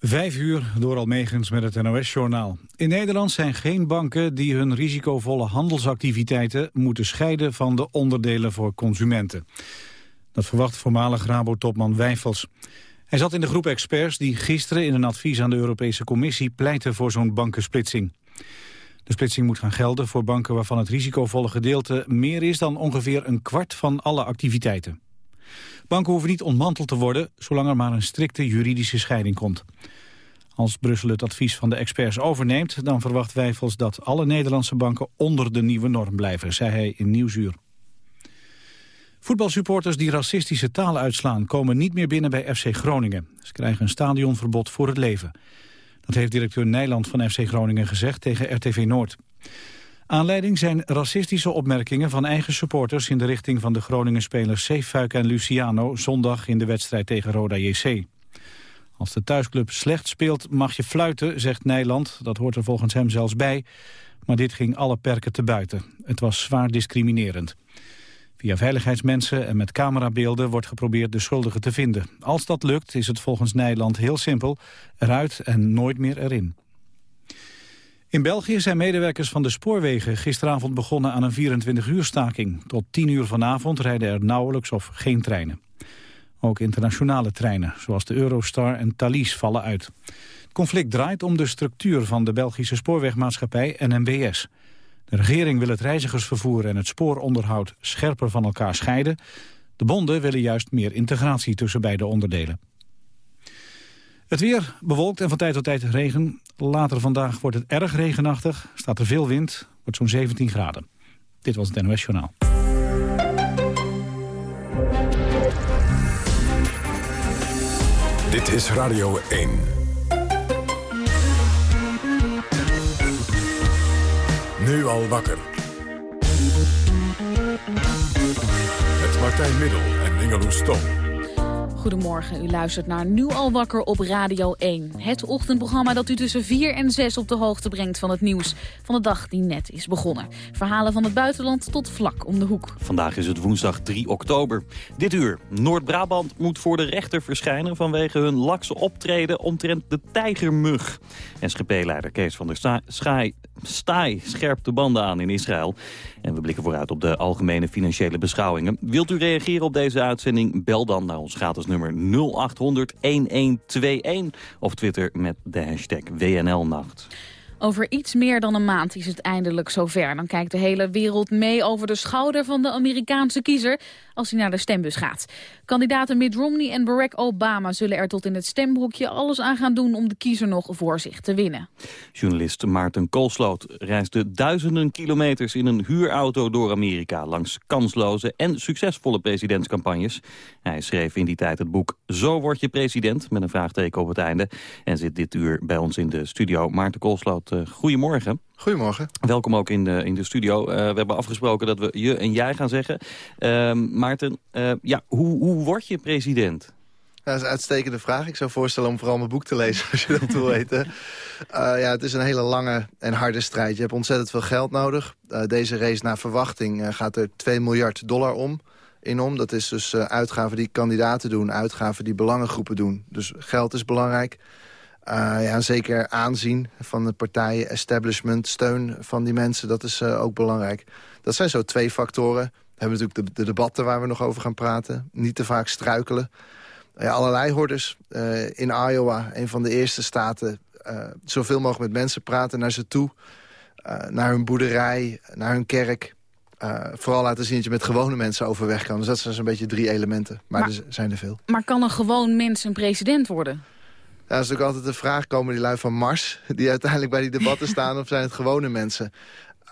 Vijf uur door Almegens met het NOS-journaal. In Nederland zijn geen banken die hun risicovolle handelsactiviteiten moeten scheiden van de onderdelen voor consumenten. Dat verwacht voormalig Rabo-topman Wijfels. Hij zat in de groep experts die gisteren in een advies aan de Europese Commissie pleiten voor zo'n bankensplitsing. De splitsing moet gaan gelden voor banken waarvan het risicovolle gedeelte meer is dan ongeveer een kwart van alle activiteiten. Banken hoeven niet ontmanteld te worden, zolang er maar een strikte juridische scheiding komt. Als Brussel het advies van de experts overneemt, dan verwacht Wijfels dat alle Nederlandse banken onder de nieuwe norm blijven, zei hij in Nieuwsuur. Voetbalsupporters die racistische taal uitslaan komen niet meer binnen bij FC Groningen. Ze krijgen een stadionverbod voor het leven. Dat heeft directeur Nijland van FC Groningen gezegd tegen RTV Noord. Aanleiding zijn racistische opmerkingen van eigen supporters... in de richting van de Groningen-spelers Zeefuik en Luciano... zondag in de wedstrijd tegen Roda JC. Als de thuisclub slecht speelt mag je fluiten, zegt Nijland. Dat hoort er volgens hem zelfs bij. Maar dit ging alle perken te buiten. Het was zwaar discriminerend. Via veiligheidsmensen en met camerabeelden wordt geprobeerd de schuldigen te vinden. Als dat lukt is het volgens Nijland heel simpel. Eruit en nooit meer erin. In België zijn medewerkers van de spoorwegen gisteravond begonnen aan een 24-uur staking. Tot 10 uur vanavond rijden er nauwelijks of geen treinen. Ook internationale treinen, zoals de Eurostar en Thalys, vallen uit. Het conflict draait om de structuur van de Belgische spoorwegmaatschappij NMBS. De regering wil het reizigersvervoer en het spooronderhoud scherper van elkaar scheiden. De bonden willen juist meer integratie tussen beide onderdelen. Het weer bewolkt en van tijd tot tijd regen. Later vandaag wordt het erg regenachtig, staat er veel wind, wordt zo'n 17 graden. Dit was het NOS Journaal. Dit is Radio 1. Nu al wakker. Met Martijn Middel en Ingeloes Stom. Goedemorgen, u luistert naar Nu al wakker op Radio 1. Het ochtendprogramma dat u tussen 4 en 6 op de hoogte brengt van het nieuws van de dag die net is begonnen. Verhalen van het buitenland tot vlak om de hoek. Vandaag is het woensdag 3 oktober. Dit uur, Noord-Brabant moet voor de rechter verschijnen vanwege hun lakse optreden omtrent de tijgermug. SGP-leider Kees van der Schaai Staai scherpt de banden aan in Israël. En we blikken vooruit op de algemene financiële beschouwingen. Wilt u reageren op deze uitzending? Bel dan naar ons gratis nummer 0800-1121 of Twitter met de hashtag WNLnacht. Over iets meer dan een maand is het eindelijk zover. Dan kijkt de hele wereld mee over de schouder van de Amerikaanse kiezer als hij naar de stembus gaat. Kandidaten Mitt Romney en Barack Obama zullen er tot in het stembroekje alles aan gaan doen om de kiezer nog voor zich te winnen. Journalist Maarten Koolsloot reisde duizenden kilometers in een huurauto door Amerika langs kansloze en succesvolle presidentscampagnes. Hij schreef in die tijd het boek Zo word je president met een vraagteken op het einde en zit dit uur bij ons in de studio. Maarten Koolsloot, uh, goedemorgen. Goedemorgen. Welkom ook in de, in de studio. Uh, we hebben afgesproken dat we je en jij gaan zeggen. Uh, Maarten, uh, ja, hoe, hoe word je president? dat is een uitstekende vraag. Ik zou voorstellen om vooral mijn boek te lezen, als je dat wil weten. ja, het is een hele lange en harde strijd. Je hebt ontzettend veel geld nodig. deze race naar verwachting gaat er 2 miljard dollar om. In om. Dat is dus uitgaven die kandidaten doen, uitgaven die belangengroepen doen. Dus geld is belangrijk. Uh, ja, zeker aanzien van de partijen, establishment, steun van die mensen, dat is uh, ook belangrijk. Dat zijn zo twee factoren. We hebben natuurlijk de, de, debatten waar we nog over gaan praten. Niet te vaak struikelen. Ja, allerlei hordes. Uh, in Iowa, een van de eerste staten, zoveel mogelijk met mensen praten naar ze toe. naar hun boerderij, naar hun kerk. vooral laten zien dat je met gewone mensen overweg kan. Dus dat zijn zo'n beetje drie elementen. Maar, maar er zijn er veel. Maar kan een gewoon mens een president worden? Ja, dat is ook altijd de vraag, komen die lui van Mars... die uiteindelijk bij die debatten staan, of zijn het gewone mensen?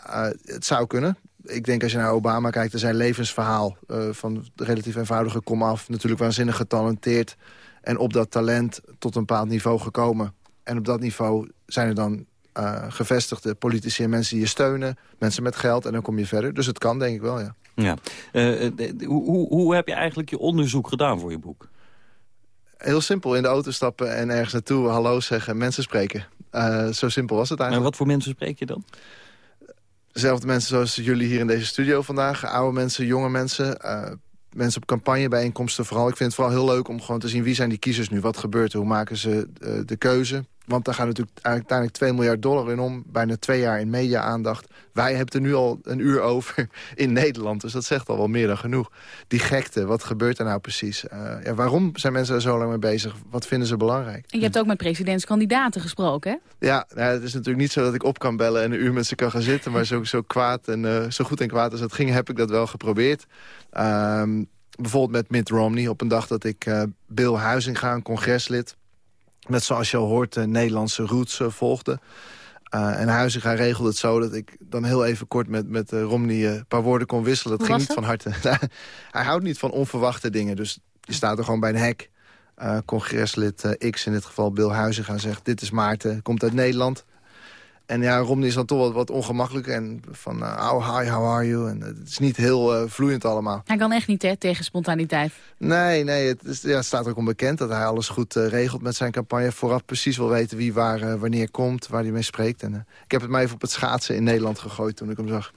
Uh, het zou kunnen. Ik denk als je naar Obama kijkt, er zijn levensverhaal... Uh, van relatief eenvoudige komaf, natuurlijk waanzinnig getalenteerd... en op dat talent tot een bepaald niveau gekomen. En op dat niveau zijn er dan uh, gevestigde politici en mensen die je steunen. Mensen met geld en dan kom je verder. Dus het kan denk ik wel, ja. ja. hoe, hoe heb je eigenlijk je onderzoek gedaan voor je boek? Heel simpel, in de auto stappen en ergens naartoe hallo zeggen, mensen spreken. Uh, zo simpel was het eigenlijk. En wat voor mensen spreek je dan? Zelfde mensen zoals jullie hier in deze studio vandaag. Oude mensen, jonge mensen. Uh, mensen op campagnebijeenkomsten vooral. Ik vind het vooral heel leuk om gewoon te zien wie zijn die kiezers nu. Wat gebeurt er? Hoe maken ze de keuze? Want daar gaat natuurlijk uiteindelijk 2 miljard dollar in om. Bijna twee jaar in media-aandacht. Wij hebben er nu al een uur over in Nederland. Dus dat zegt al wel meer dan genoeg. Die gekte, wat gebeurt er nou precies? Uh, ja, waarom zijn mensen er zo lang mee bezig? Wat vinden ze belangrijk? En je hebt ook met presidentskandidaten gesproken, hè? Ja, nou, het is natuurlijk niet zo dat ik op kan bellen en een uur met ze kan gaan zitten. Maar zo, zo kwaad en uh, zo goed en kwaad als dat ging, heb ik dat wel geprobeerd. Uh, bijvoorbeeld met Mitt Romney op een dag dat ik uh, Bill Huizinga, een congreslid met zoals je al hoort Nederlandse roots uh, volgde. Uh, en Huizinga regelde het zo dat ik dan heel even kort met, met uh, Romney een paar woorden kon wisselen. Dat ging niet van harte. Hij houdt niet van onverwachte dingen. Dus je staat er gewoon bij een hek. congreslid X, in dit geval Bill Huizinga, zegt... dit is Maarten, komt uit Nederland. En ja, Romney is dan toch wat, wat ongemakkelijk. En van, uh, oh, hi, how are you? En het is niet heel uh, vloeiend allemaal. Hij kan echt niet, hè, tegen spontaniteit. Nee, nee, het, is, ja, het staat ook onbekend dat hij alles goed uh, regelt met zijn campagne. Vooraf precies wil weten wie waar, wanneer komt, waar hij mee spreekt. En, ik heb het maar even op het schaatsen in Nederland gegooid toen ik hem zag.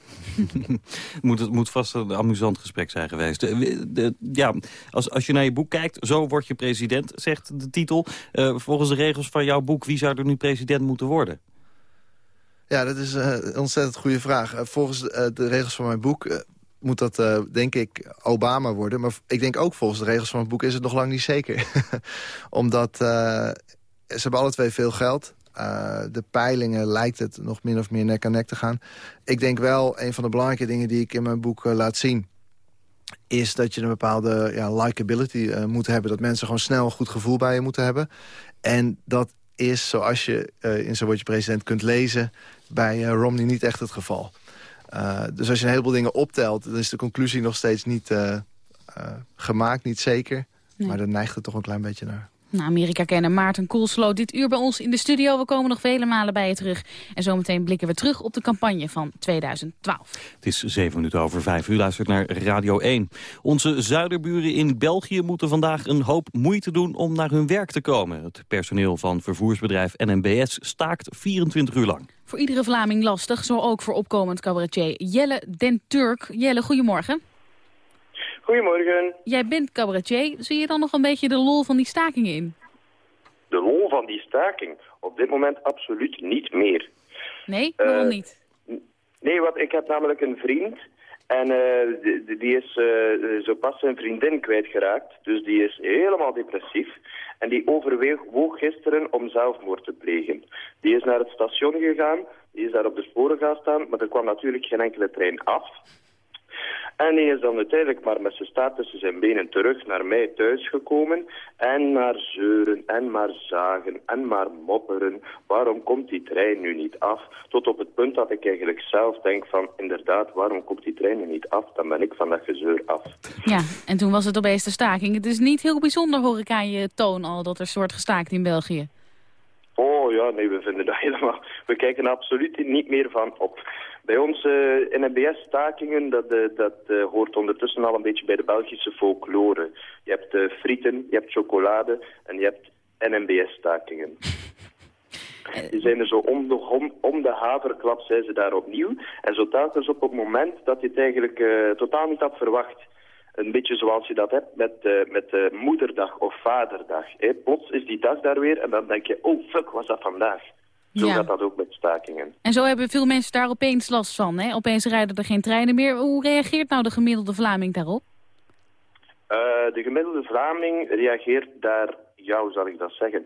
moet, het moet vast een amusant gesprek zijn geweest. De, de, ja, als, als je naar je boek kijkt, zo word je president, zegt de titel. volgens de regels van jouw boek, wie zou er nu president moeten worden? Ja, dat is uh, een ontzettend goede vraag. Uh, volgens uh, de regels van mijn boek moet dat, denk ik, Obama worden. Maar ik denk ook volgens de regels van het boek is het nog lang niet zeker. Omdat ze hebben alle twee veel geld. de peilingen lijkt het nog min of meer nek aan nek te gaan. Ik denk wel, een van de belangrijke dingen die ik in mijn boek laat zien is dat je een bepaalde ja, likability moet hebben. Dat mensen gewoon snel een goed gevoel bij je moeten hebben. En dat is, zoals je uh, in Zo word je president kunt lezen... bij uh, Romney niet echt het geval. Uh, dus als je een heleboel dingen optelt... dan is de conclusie nog steeds niet gemaakt, niet zeker. Nee. Maar dan neigt het toch een klein beetje naar. Nou, Amerika kennen Maarten Koelslo dit uur bij ons in de studio. We komen nog vele malen bij je terug. En zometeen blikken we terug op de campagne van 2012. Het is zeven minuten over vijf. U luistert naar Radio 1. Onze zuiderburen in België moeten vandaag een hoop moeite doen om naar hun werk te komen. Het personeel van vervoersbedrijf NMBS staakt 24 uur lang. Voor iedere Vlaming lastig, zo ook voor opkomend cabaretier Jelle Den Turk. Jelle, goedemorgen. Goedemorgen. Jij bent cabaretier. Zie je dan nog een beetje de lol van die staking in? De lol van die staking? Op dit moment absoluut niet meer. Nee? Waarom uh, niet? Nee, want ik heb namelijk een vriend... En uh, die, die, is uh, zo pas zijn vriendin kwijtgeraakt. Dus die is helemaal depressief. En die overwoog gisteren om zelfmoord te plegen. Die is naar het station gegaan. Die is daar op de sporen gaan staan. Maar er kwam natuurlijk geen enkele trein af. En hij is dan uiteindelijk maar met zijn staart tussen zijn benen terug naar mij thuis gekomen. En maar zeuren en maar zagen en maar mopperen. Waarom komt die trein nu niet af? Tot op het punt dat ik eigenlijk zelf denk van inderdaad, waarom komt die trein nu niet af? Dan ben ik van dat gezeur af. Ja, en toen was het opeens de staking. Het is niet heel bijzonder hoor ik aan je toon al dat er soort gestaakt in België. Oh ja, nee, we vinden dat helemaal... We kijken er absoluut niet meer van op. Bij ons eh, NMBS-stakingen, dat, uh, dat uh, hoort ondertussen al een beetje bij de Belgische folklore. Je hebt frieten, je hebt chocolade en je hebt NMBS-stakingen. Die zijn er zo om de, om, om de haverklap, zijn ze daar opnieuw. En zo telkens op het moment dat je het eigenlijk totaal niet had verwacht. Een beetje zoals je dat hebt met, met moederdag of vaderdag. Hè? Plots is die dag daar weer en dan denk je, oh fuck, was dat vandaag? Zo ja. gaat dat ook met stakingen. En zo hebben veel mensen daar opeens last van. Hè? Opeens rijden er geen treinen meer. Hoe reageert nou de gemiddelde Vlaming daarop? Uh, de gemiddelde Vlaming reageert daar, hoe zal ik dat zeggen?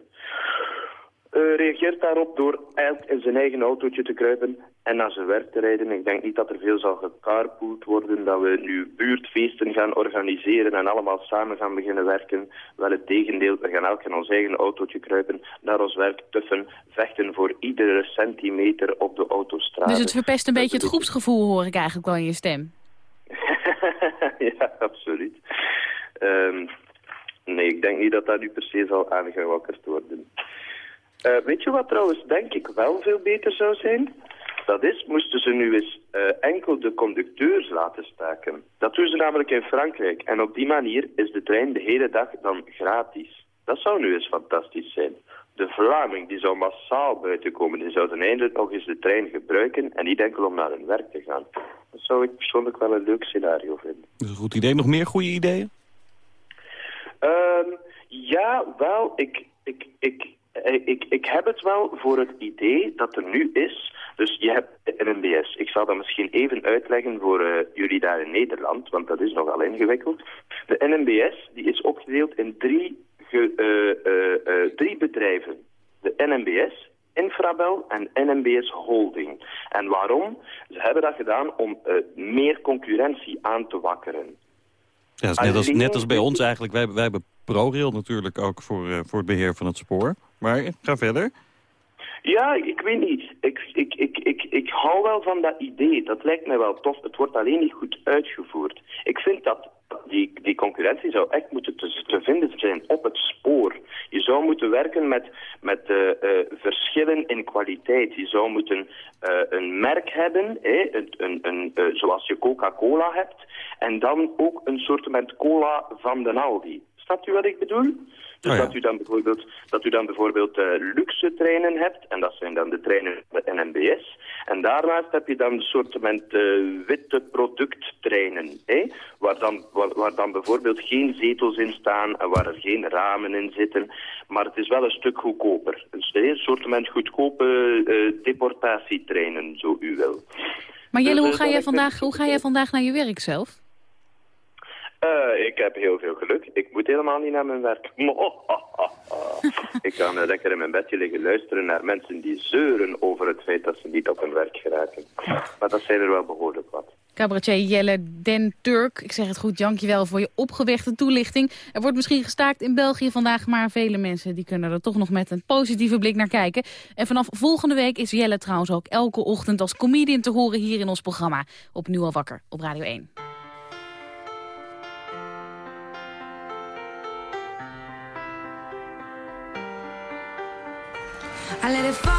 Uh, reageert daarop door in zijn eigen autootje te kruipen en naar zijn werk te rijden. Ik denk niet dat er veel zal gecarpooled worden, dat we nu buurtfeesten gaan organiseren en allemaal samen gaan beginnen werken. Wel het tegendeel, we gaan elk in ons eigen autootje kruipen, naar ons werk tuffen, vechten voor iedere centimeter op de autostraat. Dus het verpest een beetje het groepsgevoel, hoor ik eigenlijk wel in je stem. ja, absoluut. Um, nee, ik denk niet dat dat nu per se zal aangewakkerd worden. Uh, weet je wat trouwens denk ik wel veel beter zou zijn? Dat is, moesten ze nu eens uh, enkel de conducteurs laten staken. Dat doen ze namelijk in Frankrijk. En op die manier is de trein de hele dag dan gratis. Dat zou nu eens fantastisch zijn. De Vlaming die zou massaal buiten komen. Die zouden eindelijk nog eens de trein gebruiken en niet enkel om naar hun werk te gaan. Dat zou ik persoonlijk wel een leuk scenario vinden. Dat is een goed idee. Nog meer goede ideeën? Ehm, ja, wel, ik, ik, ik, eh, ik, ik heb het wel voor het idee dat er nu is. Dus je hebt de NMBS. Ik zal dat misschien even uitleggen voor uh, jullie daar in Nederland, want dat is nogal ingewikkeld. De NMBS die is opgedeeld in drie, ge, uh, drie bedrijven. De NMBS, Infrabel en NMBS Holding. En waarom? Ze hebben dat gedaan om meer concurrentie aan te wakkeren. Ja, net, als, net als bij ons eigenlijk. Wij, wij hebben ProRail natuurlijk ook voor, voor het beheer van het spoor. Maar ga verder. Ja, ik weet niet. Ik, ik, ik, ik, ik hou wel van dat idee. Dat lijkt mij wel tof. Het wordt alleen niet goed uitgevoerd. Ik vind dat die, die concurrentie zou echt moeten te, vinden zijn op het spoor. Je zou moeten werken met, met uh, uh, verschillen in kwaliteit. Je zou moeten uh, een merk hebben, hè, een, een, een, zoals je Coca-Cola hebt, en dan ook een soort cola van de Aldi. Snapt u wat ik bedoel? Dus oh dat u dan bijvoorbeeld, dat u dan bijvoorbeeld uh, luxe treinen hebt, en dat zijn dan de treinen van de NMBS. En daarnaast heb je dan een soort uh, witte producttreinen, hè? Waar, dan, waar, waar, dan bijvoorbeeld geen zetels in staan en waar er geen ramen in zitten. Maar het is wel een stuk goedkoper. Dus, een soort goedkope uh, deportatietreinen, zo u wil. Maar Jelle, dus, hoe, ga jij vandaag, hoe ga jij vandaag naar je werk zelf? Uh, ik heb heel veel geluk. Ik moet helemaal niet naar mijn werk. ik kan uh, lekker in mijn bedje liggen luisteren naar mensen die zeuren over het feit dat ze niet op hun werk geraken. Maar dat zijn er wel behoorlijk wat. Cabaretier Jelle Den Turk, ik zeg het goed, dankjewel voor je opgewekte toelichting. Er wordt misschien gestaakt in België vandaag, maar vele mensen die kunnen er toch nog met een positieve blik naar kijken. En vanaf volgende week is Jelle trouwens ook elke ochtend als comedian te horen hier in ons programma. Op Nu al wakker, op Radio 1. I let it fall.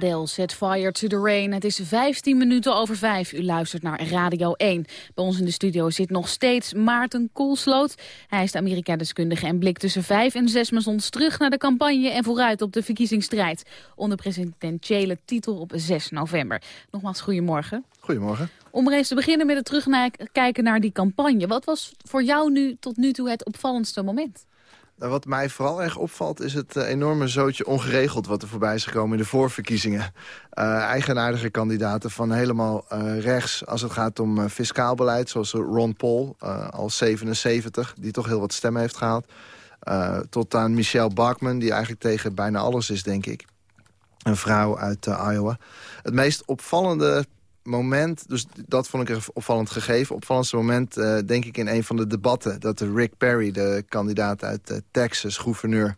Adele, set fire to the rain. Het is 15 minuten over 5. U luistert naar Radio 1. Bij ons in de studio zit nog steeds Maarten Koolsloot. Hij is de Amerika-deskundige en blikt tussen 5 en 6 maandons terug naar de campagne en vooruit op de verkiezingsstrijd. Onder presidentiële titel op 6 november. Nogmaals, goedemorgen. Goedemorgen. Om er eens te beginnen met het terugkijken naar die campagne. Wat was voor jou nu tot nu toe het opvallendste moment? Nou, wat mij vooral erg opvalt is het eh, enorme zootje ongeregeld... wat er voorbij is gekomen in de voorverkiezingen. Uh, eigenaardige kandidaten van helemaal uh, rechts... als het gaat om fiscaal beleid, zoals Ron Paul, al 77... die toch heel wat stemmen heeft gehaald. tot aan Michelle Bachman, die eigenlijk tegen bijna alles is, denk ik. Een vrouw uit Iowa. Het meest opvallende moment, dus dat vond ik er opvallend gegeven. Opvallendste moment, uh, denk ik, in een van de debatten... dat Rick Perry, de kandidaat uit uh, Texas, gouverneur...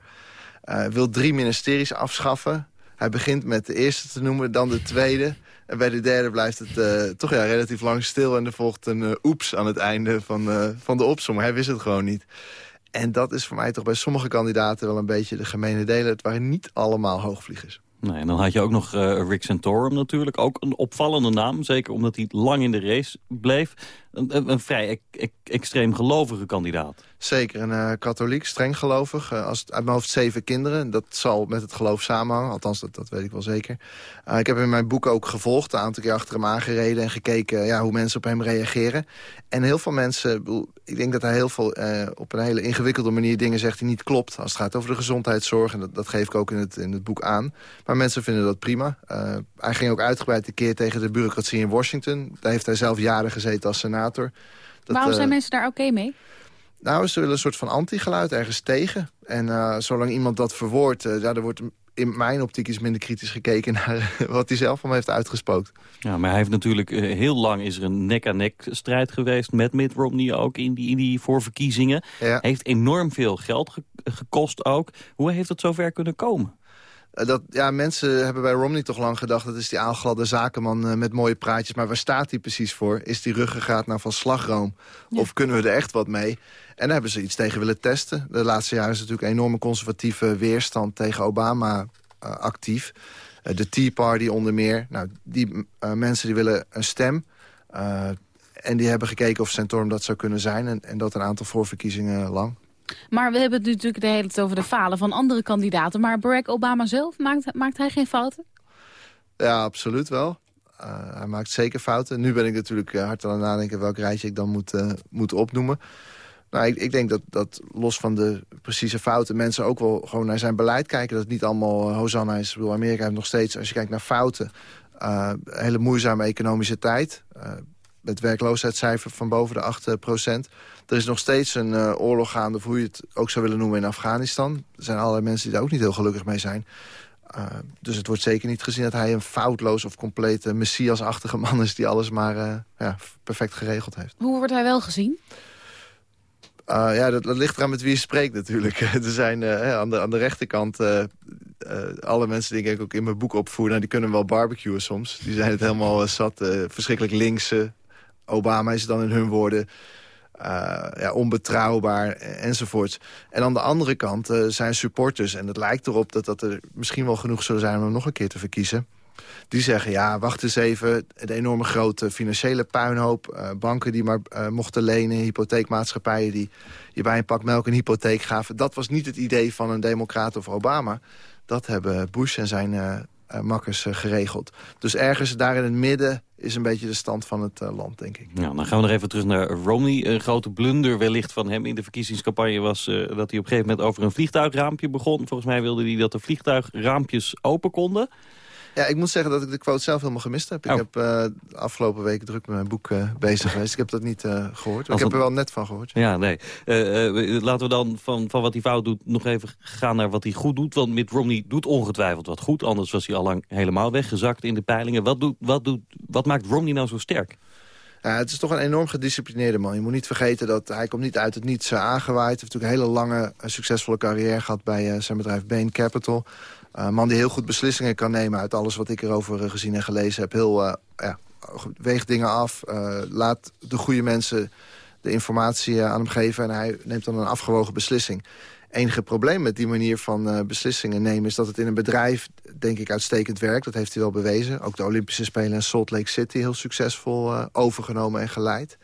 Uh, wil drie ministeries afschaffen. Hij begint met de eerste te noemen, dan de tweede. En bij de derde blijft het toch ja, relatief lang stil... en er volgt een oeps aan het einde van, van de opzomming. Hij wist het gewoon niet. En dat is voor mij toch bij sommige kandidaten wel een beetje de gemene delen. Het waren niet allemaal hoogvliegers. Nee, en dan had je ook nog uh, Rick Santorum natuurlijk. Ook een opvallende naam, zeker omdat hij lang in de race bleef. Een, een vrij extreem gelovige kandidaat. Zeker, een uh, katholiek, streng gelovig. Uh, als, uit mijn hoofd zeven kinderen. Dat zal met het geloof samenhangen. Althans, dat, dat weet ik wel zeker. Uh, ik heb in mijn boek ook gevolgd. Een aantal keer achter hem aangereden. En gekeken ja, hoe mensen op hem reageren. En heel veel mensen... Ik denk dat hij heel veel op een hele ingewikkelde manier dingen zegt die niet klopt. Als het gaat over de gezondheidszorg. En dat, dat geef ik ook in het, in het boek aan. Maar mensen vinden dat prima. hij ging ook uitgebreid een keer tegen de bureaucratie in Washington. Daar heeft hij zelf jaren gezeten als senator. Dat, Waarom zijn mensen daar oké mee? Nou, ze willen een soort van anti-geluid ergens tegen. En uh, zolang iemand dat verwoordt, uh, ja, er wordt in mijn optiek is minder kritisch gekeken naar wat hij zelf van heeft uitgespookt. Ja, maar hij heeft natuurlijk uh, heel lang is er een nek-aan-nek strijd geweest met Mitt Romney ook in die, in die voorverkiezingen. Ja. Heeft enorm veel geld ge gekost ook. Hoe heeft het zover kunnen komen? Uh, dat, ja, mensen hebben bij Romney toch lang gedacht... dat is die aangladde zakenman uh, met mooie praatjes. Maar waar staat hij precies voor? Is die ruggengraat nou van slagroom? Ja. Of kunnen we er echt wat mee? En daar hebben ze iets tegen willen testen. De laatste jaren is natuurlijk een enorme conservatieve weerstand tegen Obama uh, actief. Uh, de Tea Party onder meer. Nou, die uh, mensen die willen een stem. en die hebben gekeken of Santorum dat zou kunnen zijn. En, en dat een aantal voorverkiezingen lang. Maar we hebben het natuurlijk de hele tijd over de falen van andere kandidaten. Maar Barack Obama zelf, maakt, maakt hij geen fouten? Ja, absoluut wel. Uh, hij maakt zeker fouten. Nu ben ik natuurlijk hard aan het nadenken welk rijtje ik dan moet, uh, moet opnoemen. Nou, ik, ik, denk dat, dat los van de precieze fouten... mensen ook wel gewoon naar zijn beleid kijken. Dat het niet allemaal Hosanna is. Ik bedoel, Amerika heeft nog steeds, als je kijkt naar fouten... Hele moeizame economische tijd. Met werkloosheidscijfer van boven de 8 procent. Er is nog steeds een uh, oorlog gaande, of hoe je het ook zou willen noemen, in Afghanistan. Er zijn allerlei mensen die daar ook niet heel gelukkig mee zijn. Uh, dus het wordt zeker niet gezien dat hij een foutloos of complete messiasachtige man is... die alles maar uh, ja, perfect geregeld heeft. Hoe wordt hij wel gezien? Uh, ja, dat, dat, ligt eraan met wie je spreekt natuurlijk. er zijn aan, de, aan de rechterkant... Alle mensen die ik ook in mijn boek opvoer... Nou, die kunnen wel barbecuen soms. Die zijn het helemaal zat. verschrikkelijk linkse. Obama is dan in hun woorden. ja, onbetrouwbaar enzovoort. En aan de andere kant zijn supporters. En het lijkt erop dat dat er misschien wel genoeg zullen zijn... om hem nog een keer te verkiezen die zeggen, ja, wacht eens even. De enorme grote financiële puinhoop. Uh, banken die maar mochten lenen. Hypotheekmaatschappijen die je bij een pak melk een hypotheek gaven. Dat was niet het idee van een democraat of Obama. Dat hebben Bush en zijn makkers geregeld. Dus ergens daar in het midden is een beetje de stand van het land, denk ik. Ja, dan gaan we nog even terug naar Romney. Een grote blunder wellicht van hem in de verkiezingscampagne was... dat hij op een gegeven moment over een vliegtuigraampje begon. Volgens mij wilde hij dat de vliegtuigraampjes open konden. Ja, ik moet zeggen dat ik de quote zelf helemaal gemist heb. Ik oh. heb uh, de afgelopen weken druk met mijn boek uh, bezig geweest. Ik heb dat niet uh, gehoord. Ik heb er wel net van gehoord. Ja, nee. laten we dan van, van wat hij fout doet nog even gaan naar wat hij goed doet. Want Mitt Romney doet ongetwijfeld wat goed. Anders was hij al lang helemaal weggezakt in de peilingen. Wat, doet, wat, doet, wat maakt Romney nou zo sterk? Ja, het is toch een enorm gedisciplineerde man. Je moet niet vergeten dat hij komt niet uit het niets aangewaaid. Hij heeft natuurlijk een hele lange, succesvolle carrière gehad bij zijn bedrijf Bain Capital. Een uh, man die heel goed beslissingen kan nemen uit alles wat ik erover uh, gezien en gelezen heb. Heel, uh, ja, weegt dingen af, laat de goede mensen de informatie aan hem geven... en hij neemt dan een afgewogen beslissing. enige probleem met die manier van beslissingen nemen... is dat het in een bedrijf, denk ik, uitstekend werkt. Dat heeft hij wel bewezen. Ook de Olympische Spelen in Salt Lake City heel succesvol overgenomen en geleid.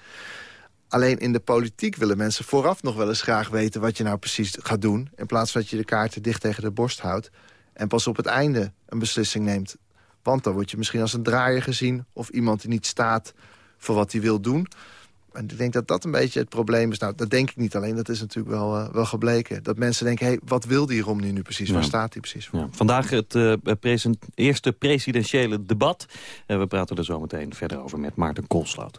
Alleen in de politiek willen mensen vooraf nog wel eens graag weten... wat je nou precies gaat doen. In plaats van dat je de kaarten dicht tegen de borst houdt. En pas op het einde een beslissing neemt. Want dan word je misschien als een draaier gezien... of iemand die niet staat voor wat hij wil doen. En ik denk dat dat een beetje het probleem is. Nou, dat denk ik niet alleen, dat is natuurlijk wel, uh, wel gebleken. Dat mensen denken, hey, wat wil die Romney nu precies? Waar staat hij precies voor? Ja. Vandaag het uh, eerste presidentiële debat. Uh, we praten er zo meteen verder over met Maarten Koolsloot.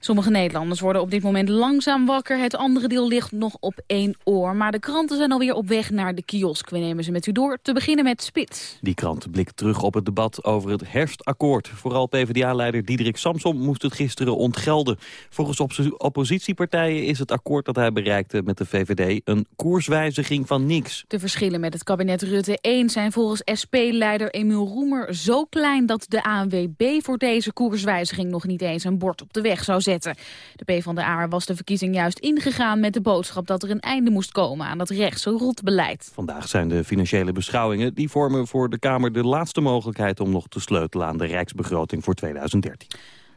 Sommige Nederlanders worden op dit moment langzaam wakker. Het andere deel ligt nog op één oor. Maar de kranten zijn alweer op weg naar de kiosk. We nemen ze met u door. Te beginnen met Spits. Die krant blikt terug op het debat over het herfstakkoord. Vooral PvdA-leider Diederik Samsom moest het gisteren ontgelden. Volgens op oppositiepartijen is het akkoord dat hij bereikte met de VVD een koerswijziging van niks. De verschillen met het kabinet Rutte 1 zijn volgens SP-leider Emiel Roemer zo klein dat de ANWB voor deze koerswijziging nog niet eens een bord op de weg zou zetten. De PvdA was de verkiezing juist ingegaan met de boodschap dat er een einde moest komen aan dat rechtse rotbeleid. Vandaag zijn de financiële beschouwingen die vormen voor de Kamer de laatste mogelijkheid om nog te sleutelen aan de rijksbegroting voor 2013.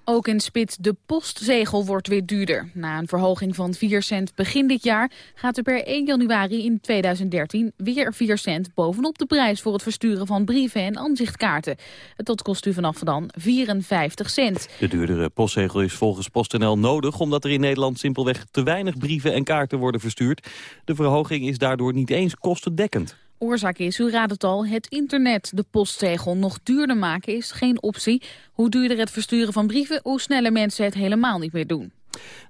Ook in Spits de postzegel wordt weer duurder. Na een verhoging van 4 cent begin dit jaar gaat er per 1 januari in 2013 weer 4 cent bovenop de prijs voor het versturen van brieven en aanzichtkaarten. Het kost u vanaf dan 54 cent. De duurdere postzegel is volgens PostNL nodig omdat er in Nederland simpelweg te weinig brieven en kaarten worden verstuurd. De verhoging is daardoor niet eens kostendekkend. Oorzaak is, u raadt het al, het internet. De postzegel nog duurder maken is geen optie. Hoe duurder het versturen van brieven, hoe sneller mensen het helemaal niet meer doen.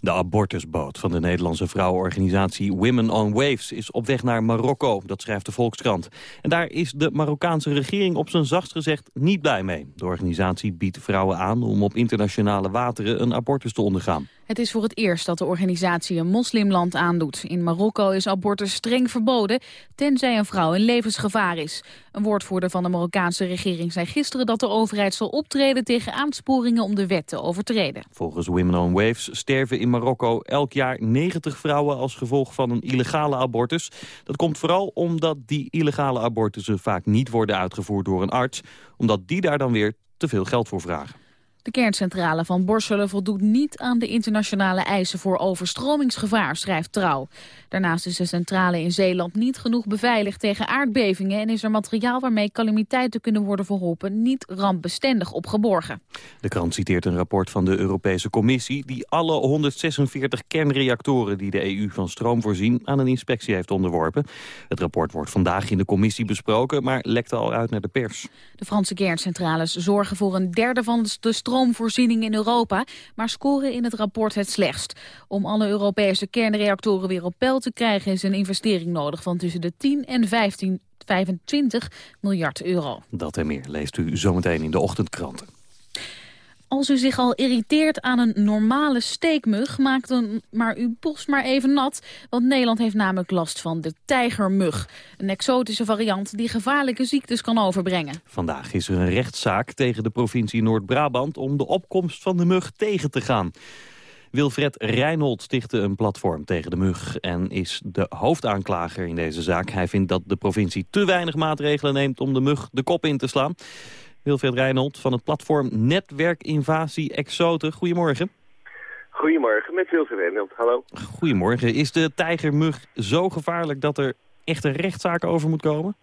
De abortusboot van de Nederlandse vrouwenorganisatie Women on Waves is op weg naar Marokko, dat schrijft de Volkskrant. En daar is de Marokkaanse regering op zijn zachtst gezegd niet blij mee. De organisatie biedt vrouwen aan om op internationale wateren een abortus te ondergaan. Het is voor het eerst dat de organisatie een moslimland aandoet. In Marokko is abortus streng verboden, tenzij een vrouw in levensgevaar is. Een woordvoerder van de Marokkaanse regering zei gisteren dat de overheid zal optreden tegen aansporingen om de wet te overtreden. Volgens Women on Waves sterven in Marokko elk jaar 90 vrouwen als gevolg van een illegale abortus. Dat komt vooral omdat die illegale abortussen vaak niet worden uitgevoerd door een arts, omdat die daar dan weer te veel geld voor vragen. De kerncentrale van Borselen voldoet niet aan de internationale eisen voor overstromingsgevaar, schrijft Trouw. Daarnaast is de centrale in Zeeland niet genoeg beveiligd tegen aardbevingen en is er materiaal waarmee calamiteiten kunnen worden verholpen niet rampbestendig opgeborgen. De krant citeert een rapport van de Europese Commissie die alle 146 kernreactoren die de EU van stroom voorzien aan een inspectie heeft onderworpen. Het rapport wordt vandaag in de commissie besproken, maar lekte al uit naar de pers. De Franse kerncentrales zorgen voor een derde van de stroom stroomvoorziening in Europa, maar scoren in het rapport het slechtst. Om alle Europese kernreactoren weer op peil te krijgen is een investering nodig van tussen de 10 en 15, 25 miljard euro. Dat en meer leest u zometeen in de ochtendkranten. Als u zich al irriteert aan een normale steekmug, maak dan maar uw bos maar even nat. Want Nederland heeft namelijk last van de tijgermug. Een exotische variant die gevaarlijke ziektes kan overbrengen. Vandaag is er een rechtszaak tegen de provincie Noord-Brabant om de opkomst van de mug tegen te gaan. Wilfred Reinhold stichtte een platform tegen de mug en is de hoofdaanklager in deze zaak. Hij vindt dat de provincie te weinig maatregelen neemt om de mug de kop in te slaan. Wilfred Reinhold van het platform Netwerkinvasie Exoten. Goedemorgen. Goedemorgen, met Wilfred Reinhold. Hallo. Goedemorgen. Is de tijgermug zo gevaarlijk dat er echt een rechtszaak over moet komen?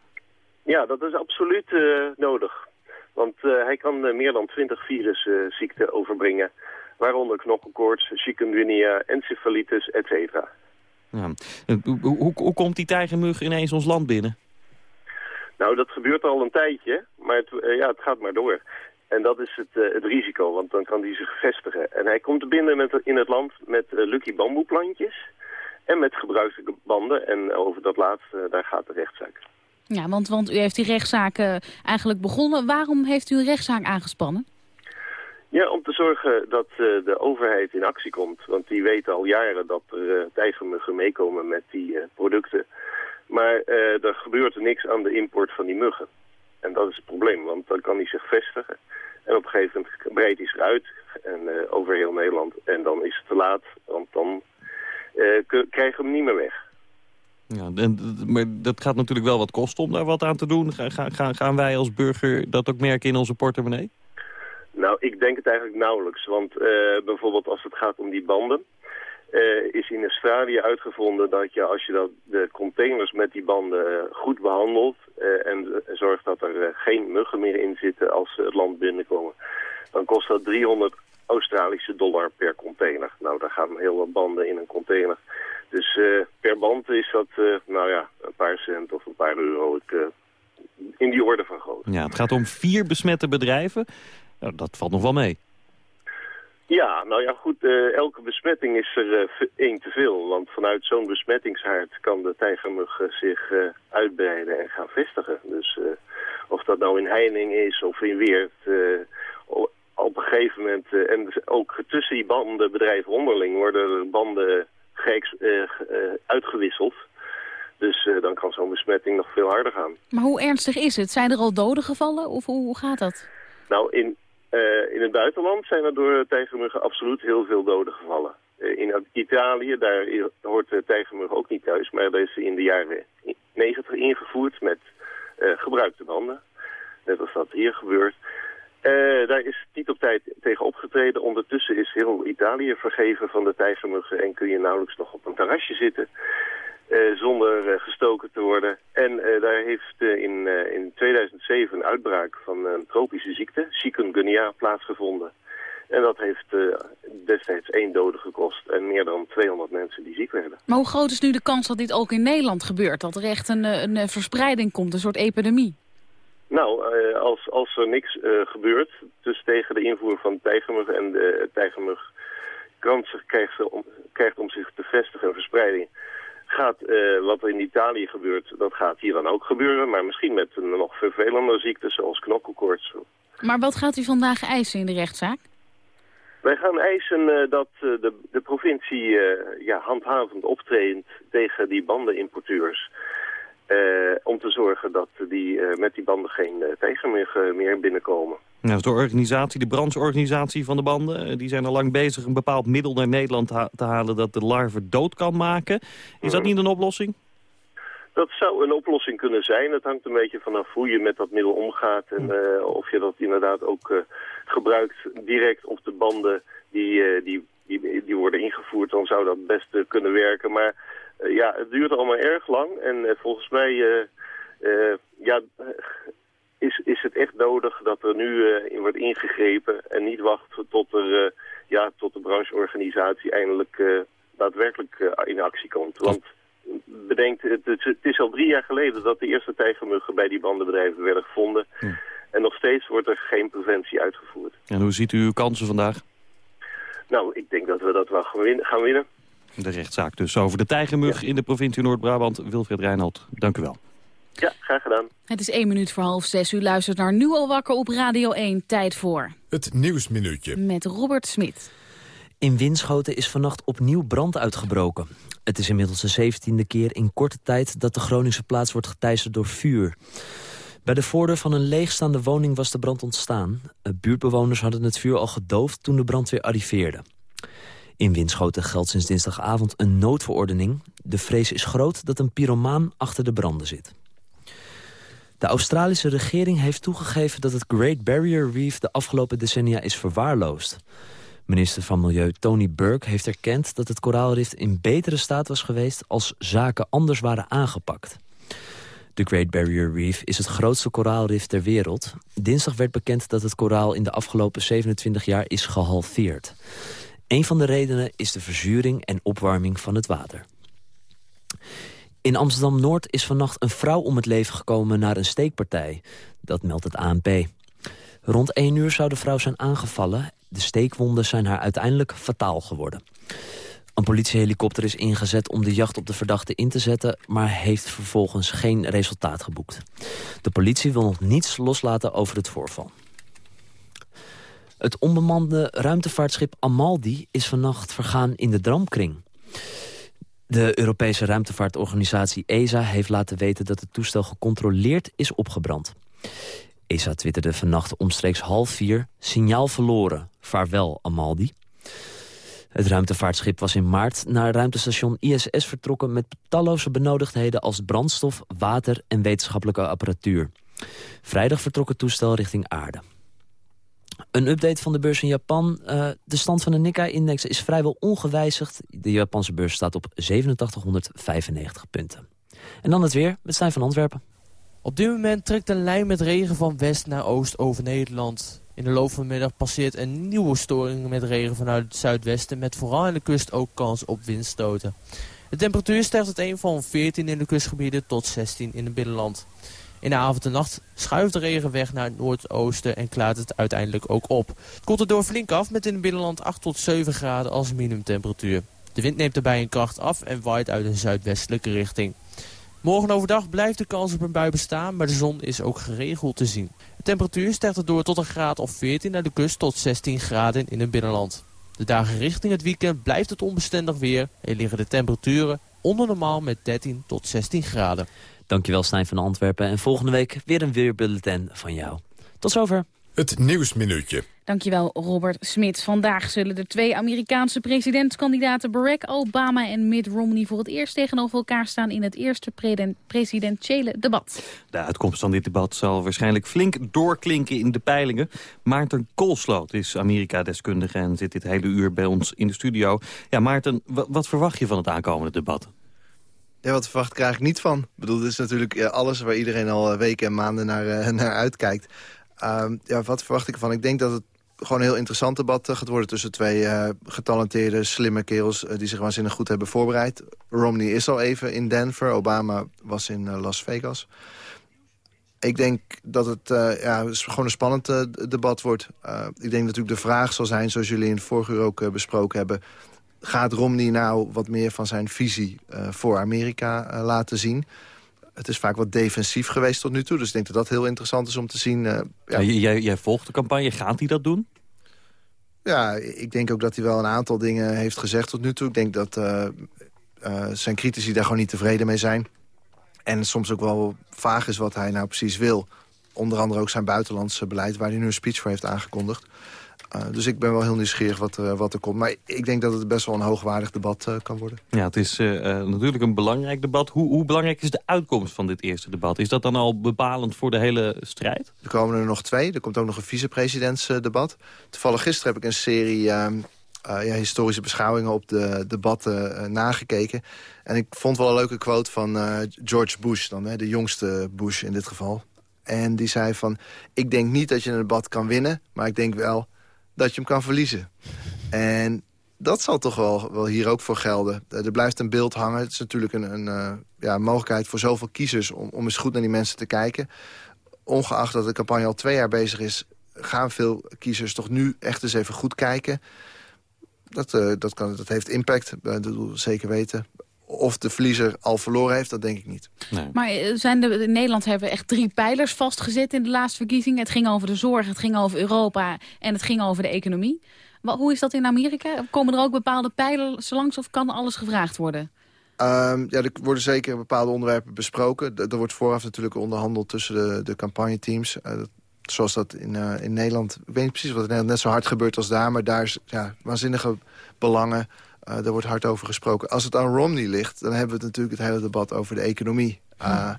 Ja, dat is absoluut uh, nodig. Want uh, hij kan uh, meer dan 20 virusziekten overbrengen. Waaronder knokkelkoorts, chikungunya, encefalitis, et cetera. Ja. Hoe, hoe, hoe komt die tijgermug ineens ons land binnen? Nou, dat gebeurt al een tijdje, maar het, uh, ja, het gaat maar door. En dat is het, uh, het risico, want dan kan hij zich vestigen. En hij komt binnen met, in het land met uh, lucky bamboeplantjes en met gebruikelijke banden. En over dat laatste, daar gaat de rechtszaak. Ja, want, want u heeft die rechtszaak eigenlijk begonnen. Waarom heeft u een rechtszaak aangespannen? Ja, om te zorgen dat de overheid in actie komt. Want die weten al jaren dat er tijgermuggen meekomen met die producten. Maar uh, er gebeurt er niks aan de import van die muggen. En dat is het probleem, want dan kan hij zich vestigen. En op een gegeven moment breidt hij zich uit en, uh, over heel Nederland. En dan is het te laat, want dan uh, krijgen we hem niet meer weg. Ja, maar dat gaat natuurlijk wel wat kosten om daar wat aan te doen. Gaan, gaan wij als burger dat ook merken in onze portemonnee? Nou, ik denk het eigenlijk nauwelijks. Want bijvoorbeeld als het gaat om die banden... Uh, is in Australië uitgevonden dat je als je dat, de containers met die banden uh, goed behandelt... en zorgt dat er geen muggen meer in zitten als ze het land binnenkomen... dan kost dat 300 Australische dollar per container. Nou, daar gaan heel wat banden in een container. Dus per band is dat, nou ja, een paar cent of een paar euro. Ik, in die orde van grootte. Ja, het gaat om vier besmette bedrijven. Nou, dat valt nog wel mee. Ja, nou ja goed, uh, elke besmetting is er uh, één te veel. Want vanuit zo'n besmettingshaard kan de tijgermug uh, zich uitbreiden en gaan vestigen. Dus of dat nou in Heining is of in Weert, op een gegeven moment... en ook tussen die bandenbedrijven onderling worden er banden uitgewisseld. Dus dan kan zo'n besmetting nog veel harder gaan. Maar hoe ernstig is het? Zijn er al doden gevallen of hoe gaat dat? Nou, in, uh, in het buitenland zijn er door tijgermuggen absoluut heel veel doden gevallen. Uh, in Italië, daar hoort de tijgermug ook niet thuis, maar daar is in de jaren 90 ingevoerd met gebruikte banden. Net als dat hier gebeurt. daar is niet op tijd tegen opgetreden. Ondertussen is heel Italië vergeven van de tijgermuggen en kun je nauwelijks nog op een terrasje zitten. Uh, zonder uh, gestoken te worden. En uh, daar heeft in, in 2007 een uitbraak van een tropische ziekte, chikungunya, plaatsgevonden. En dat heeft destijds één dode gekost en meer dan 200 mensen die ziek werden. Maar hoe groot is nu de kans dat dit ook in Nederland gebeurt? Dat er echt een, een verspreiding komt, een soort epidemie? Nou, als, als er niks gebeurt, dus tegen de invoer van tijgermug en de tijgermug kansen krijgt, om, krijgt om zich te vestigen en verspreiding gaat uh, wat er in Italië gebeurt, dat gaat hier dan ook gebeuren. Maar misschien met een nog vervelende ziekte zoals knokkelkoorts. Maar wat gaat u vandaag eisen in de rechtszaak? Wij gaan eisen uh, dat uh, de, de provincie ja, handhavend optreedt tegen die bandenimporteurs. Om te zorgen dat die met die banden geen tegenmuggen meer binnenkomen. Nou, de organisatie, de brancheorganisatie van de banden... Eh, die zijn al lang bezig een bepaald middel naar Nederland te halen... dat de larve dood kan maken. Is dat mhm. niet een oplossing? Dat zou een oplossing kunnen zijn. Het hangt een beetje vanaf hoe je met dat middel omgaat... en mhm. uh, of je dat inderdaad ook uh, gebruikt direct op de banden die, uh, die, die, die, worden ingevoerd. Dan zou dat best kunnen werken. Maar ja, het duurt allemaal erg lang. En volgens mij... ja, is, is het echt nodig dat er nu in wordt ingegrepen en niet wacht tot, er, ja, tot de brancheorganisatie eindelijk daadwerkelijk in actie komt. Want bedenk, het, het, is al drie jaar geleden dat de eerste tijgermuggen bij die bandenbedrijven werden gevonden. En nog steeds wordt er geen preventie uitgevoerd. En hoe ziet u uw kansen vandaag? Nou, ik denk dat we dat wel gaan winnen. De rechtszaak dus over de tijgermug in de provincie Noord-Brabant. Wilfred Reinhold, dank u wel. Ja, graag gedaan. Het is één minuut voor half zes. U luistert naar Nu al wakker op Radio 1. Tijd voor... Het Nieuwsminuutje. Met Robert Smit. In Winschoten is vannacht opnieuw brand uitgebroken. Het is inmiddels de zeventiende keer in korte tijd... dat de Groningse plaats wordt geteisterd door vuur. Bij de voordeur van een leegstaande woning was de brand ontstaan. Buurtbewoners hadden het vuur al gedoofd toen de brandweer arriveerde. In Winschoten geldt sinds dinsdagavond een noodverordening. De vrees is groot dat een pyromaan achter de branden zit. De Australische regering heeft toegegeven dat het Great Barrier Reef de afgelopen decennia is verwaarloosd. Minister van Milieu Tony Burke heeft erkend dat het koraalrif in betere staat was geweest als zaken anders waren aangepakt. De Great Barrier Reef is het grootste koraalrif ter wereld. Dinsdag werd bekend dat het koraal in de afgelopen 27 jaar is gehalveerd. Een van de redenen is de verzuring en opwarming van het water. In Amsterdam-Noord is vannacht een vrouw om het leven gekomen na een steekpartij. Dat meldt het ANP. Rond 1 uur zou de vrouw zijn aangevallen. De steekwonden zijn haar uiteindelijk fataal geworden. Een politiehelikopter is ingezet om de jacht op de verdachte in te zetten... maar heeft vervolgens geen resultaat geboekt. De politie wil nog niets loslaten over het voorval. Het onbemande ruimtevaartschip Amaldi is vannacht vergaan in de Dramkring. De Europese ruimtevaartorganisatie ESA heeft laten weten dat het toestel gecontroleerd is opgebrand. ESA twitterde vannacht omstreeks half vier, signaal verloren, vaarwel Amaldi. Het ruimtevaartschip was in maart naar ruimtestation ISS vertrokken... met talloze benodigdheden als brandstof, water en wetenschappelijke apparatuur. Vrijdag vertrok het toestel richting aarde. Een update van de beurs in Japan. Uh, de stand van de Nikkei-index is vrijwel ongewijzigd. De Japanse beurs staat op 8795 punten. En dan het weer met Stijn van Antwerpen. Op dit moment trekt een lijn met regen van west naar oost over Nederland. In de loop van de middag passeert een nieuwe storing met regen vanuit het zuidwesten... met vooral aan de kust ook kans op windstoten. De temperatuur stijgt het een van 14 in de kustgebieden tot 16 in het binnenland. In de avond en nacht schuift de regen weg naar het noordoosten en klaart het uiteindelijk ook op. Het koelt er door flink af met in het binnenland 8 tot 7 graden als minimumtemperatuur. De wind neemt daarbij in kracht af en waait uit een zuidwestelijke richting. Morgen overdag blijft de kans op een bui bestaan, maar de zon is ook geregeld te zien. De temperatuur stijgt erdoor tot een graad of 14 naar de kust tot 16 graden in het binnenland. De dagen richting het weekend blijft het onbestendig weer en liggen de temperaturen onder normaal met 13 tot 16 graden. Dankjewel Stijn van Antwerpen en volgende week weer een weerbulletin van jou. Tot zover. Het Nieuwsminuutje. Dankjewel Robert Smit. Vandaag zullen de twee Amerikaanse presidentskandidaten Barack Obama en Mitt Romney voor het eerst tegenover elkaar staan in het eerste presidentiële debat. De uitkomst van dit debat zal waarschijnlijk flink doorklinken in de peilingen. Maarten Koolsloot is Amerika-deskundige en zit dit hele uur bij ons in de studio. Ja, Maarten, wat verwacht je van het aankomende debat? Ja, wat verwacht krijg ik niet van. Ik bedoel, dit is natuurlijk alles waar iedereen al eh, weken en maanden naar, uh, naar uitkijkt. Uh, ja, wat verwacht ik ervan? Ik denk dat het gewoon een heel interessant debat gaat worden... tussen twee getalenteerde, slimme kerels die zich waanzinnig goed hebben voorbereid. Romney is al even in Denver, Obama was in Las Vegas. Ik denk dat het ja, gewoon een spannend debat wordt. ik denk natuurlijk de vraag zal zijn, zoals jullie in het vorige uur ook besproken hebben gaat Romney nou wat meer van zijn visie uh, voor Amerika uh, laten zien? Het is vaak wat defensief geweest tot nu toe. Dus ik denk dat dat heel interessant is om te zien. Uh, ja. jij, jij, volgt de campagne. Gaat hij dat doen? Ja, ik denk ook dat hij wel een aantal dingen heeft gezegd tot nu toe. Ik denk dat zijn critici daar gewoon niet tevreden mee zijn. En soms ook wel vaag is wat hij nou precies wil. Onder andere ook zijn buitenlandse beleid... waar hij nu een speech voor heeft aangekondigd. Uh, dus ik ben wel heel nieuwsgierig wat, uh, wat er komt. Maar ik denk dat het best wel een hoogwaardig debat uh, kan worden. Ja, het is natuurlijk een belangrijk debat. Hoe, hoe, belangrijk is de uitkomst van dit eerste debat? Is dat dan al bepalend voor de hele strijd? Er komen er nog twee. Er komt ook nog een vicepresidentsdebat. Toevallig gisteren heb ik een serie ja, historische beschouwingen op de debatten nagekeken. En ik vond wel een leuke quote van George Bush, dan, hè, de jongste Bush in dit geval. En die zei van, ik denk niet dat je een debat kan winnen, maar ik denk wel dat je hem kan verliezen. En dat zal toch wel, wel hier ook voor gelden. Er blijft een beeld hangen. Het is natuurlijk een, een uh, ja, mogelijkheid voor zoveel kiezers... Om, om eens goed naar die mensen te kijken. Ongeacht dat de campagne al twee jaar bezig is... gaan veel kiezers toch nu echt eens even goed kijken. Dat, uh, dat, kan, dat heeft impact, dat wil zeker weten. Of de verliezer al verloren heeft, dat denk ik niet. Nee. Maar eh, zijn de, in Nederland hebben we echt drie pijlers vastgezet in de laatste verkiezingen. Het ging over de zorg, het ging over Europa en het ging over de economie. Hoe is dat in Amerika? Komen er ook bepaalde pijlers langs of kan alles gevraagd worden? Um, ja, er worden zeker bepaalde onderwerpen besproken. Er wordt vooraf natuurlijk onderhandeld tussen de, de campagneteams. Uh, zoals dat in, uh, in Nederland, ik weet niet precies wat in Nederland net zo hard gebeurt als daar... maar daar is ja, waanzinnige belangen uh, daar wordt hard over gesproken. Als het aan Romney ligt, dan hebben we het natuurlijk het hele debat over de economie. Uh,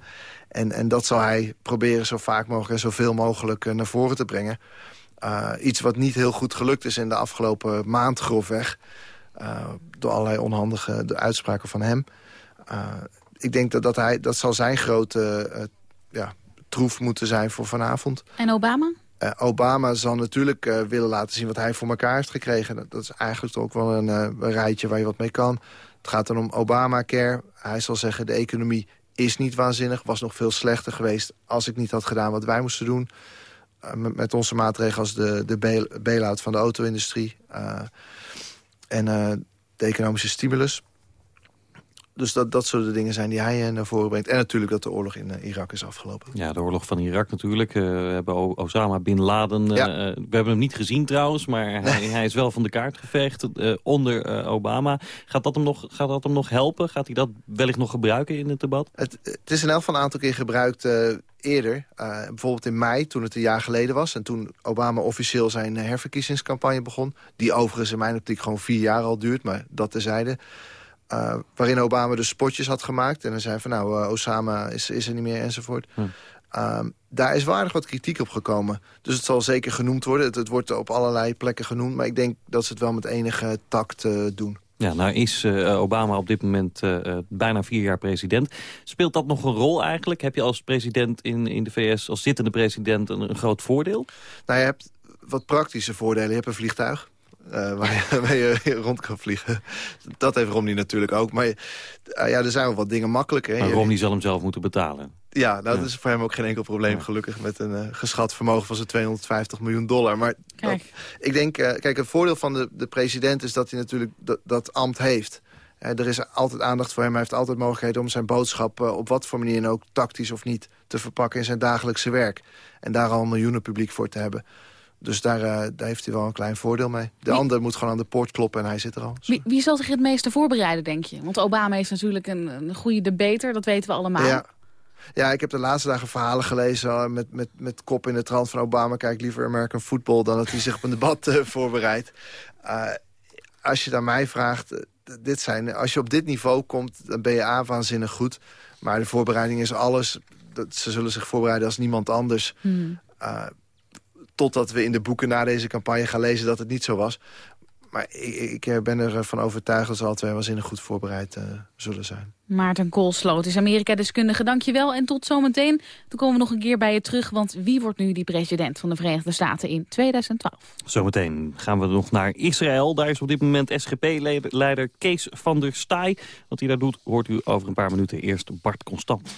en, en dat zal hij proberen zo vaak mogelijk en zoveel mogelijk uh, naar voren te brengen. iets wat niet heel goed gelukt is in de afgelopen maand grofweg. door allerlei onhandige de uitspraken van hem. ik denk dat, dat, hij, dat zal zijn grote ja, troef moeten zijn voor vanavond. En Obama? Uh, Obama zal natuurlijk uh, willen laten zien wat hij voor elkaar heeft gekregen. Dat, is eigenlijk ook wel een, uh, een, rijtje waar je wat mee kan. Het gaat dan om Obamacare. Hij zal zeggen, de economie is niet waanzinnig. Was nog veel slechter geweest als ik niet had gedaan wat wij moesten doen. Met, met, onze maatregelen als de, de bail-out van de auto-industrie. en de economische stimulus. Dus dat, dat zullen de dingen zijn die hij naar voren brengt. En natuurlijk dat de oorlog in Irak is afgelopen. Ja, de oorlog van Irak natuurlijk. we hebben Osama Bin Laden... we hebben hem niet gezien trouwens, maar hij, hij, is wel van de kaart geveegd onder Obama. Gaat dat, hem nog, gaat dat hem nog helpen? Gaat hij dat wellicht nog gebruiken in het debat? Het, het is in elk geval een aantal keer gebruikt eerder. bijvoorbeeld in mei, toen het een jaar geleden was... en toen Obama officieel zijn herverkiezingscampagne begon... die overigens in mijn optiek gewoon vier jaar al duurt, maar dat terzijde... Uh, waarin Obama dus spotjes had gemaakt. En dan zei van nou, uh, Osama is, is er niet meer enzovoort. Hm. Um, daar is waardig wat kritiek op gekomen. Dus het zal zeker genoemd worden. Het, het, wordt op allerlei plekken genoemd. Maar ik denk dat ze het wel met enige tact uh, doen. Ja, nou is Obama op dit moment bijna vier jaar president. Speelt dat nog een rol eigenlijk? Heb je als president in, in de VS, als zittende president, een, een groot voordeel? Nou, je hebt wat praktische voordelen. Je hebt een vliegtuig. Uh, waar, je, rond kan vliegen. Dat heeft Romney natuurlijk ook. Maar uh, ja, er zijn wel wat dingen makkelijker. Maar Romney zal hem zelf moeten betalen. Ja, nou, dat is voor hem ook geen enkel probleem, gelukkig. Met een uh, geschat vermogen van zijn 250 miljoen dollar. Maar dat, ik denk, kijk, het voordeel van de, de president is dat hij natuurlijk dat, ambt heeft. er is altijd aandacht voor hem. Hij heeft altijd mogelijkheden om zijn boodschap... op wat voor manier dan ook, tactisch of niet... te verpakken in zijn dagelijkse werk. En daar al miljoenen publiek voor te hebben. Dus daar, uh, daar, heeft hij wel een klein voordeel mee. De ander moet gewoon aan de poort kloppen en hij zit er al. Wie, wie, zal zich het meeste voorbereiden, denk je? Want Obama is natuurlijk een, een goede debater, dat weten we allemaal. Ja. Ja, ik heb de laatste dagen verhalen gelezen eh, met, met, met kop in de trant van Obama. Kijk liever American football dan dat hij zich op een debat uh, voorbereidt. Uh, als je dan mij vraagt, dit zijn, als je op dit niveau komt, dan ben je aan waanzinnig goed. Maar de voorbereiding is alles. Dat, ze zullen zich voorbereiden als niemand anders. Hmm. Totdat we in de boeken na deze campagne gaan lezen dat het niet zo was. Maar ik, ik eh, ben ervan overtuigd dat ze al twee waanzinnig goed voorbereid uh, zullen zijn. Maarten Koolsloot is Amerika-deskundige. Dankjewel en tot zometeen. Dan komen we nog een keer bij je terug. Want wie wordt nu die president van de Verenigde Staten in 2012? Zometeen gaan we nog naar Israël. Daar is op dit moment SGP-leider Kees van der Staaij. Wat hij daar doet, hoort u over een paar minuten. Eerst Bart Constant.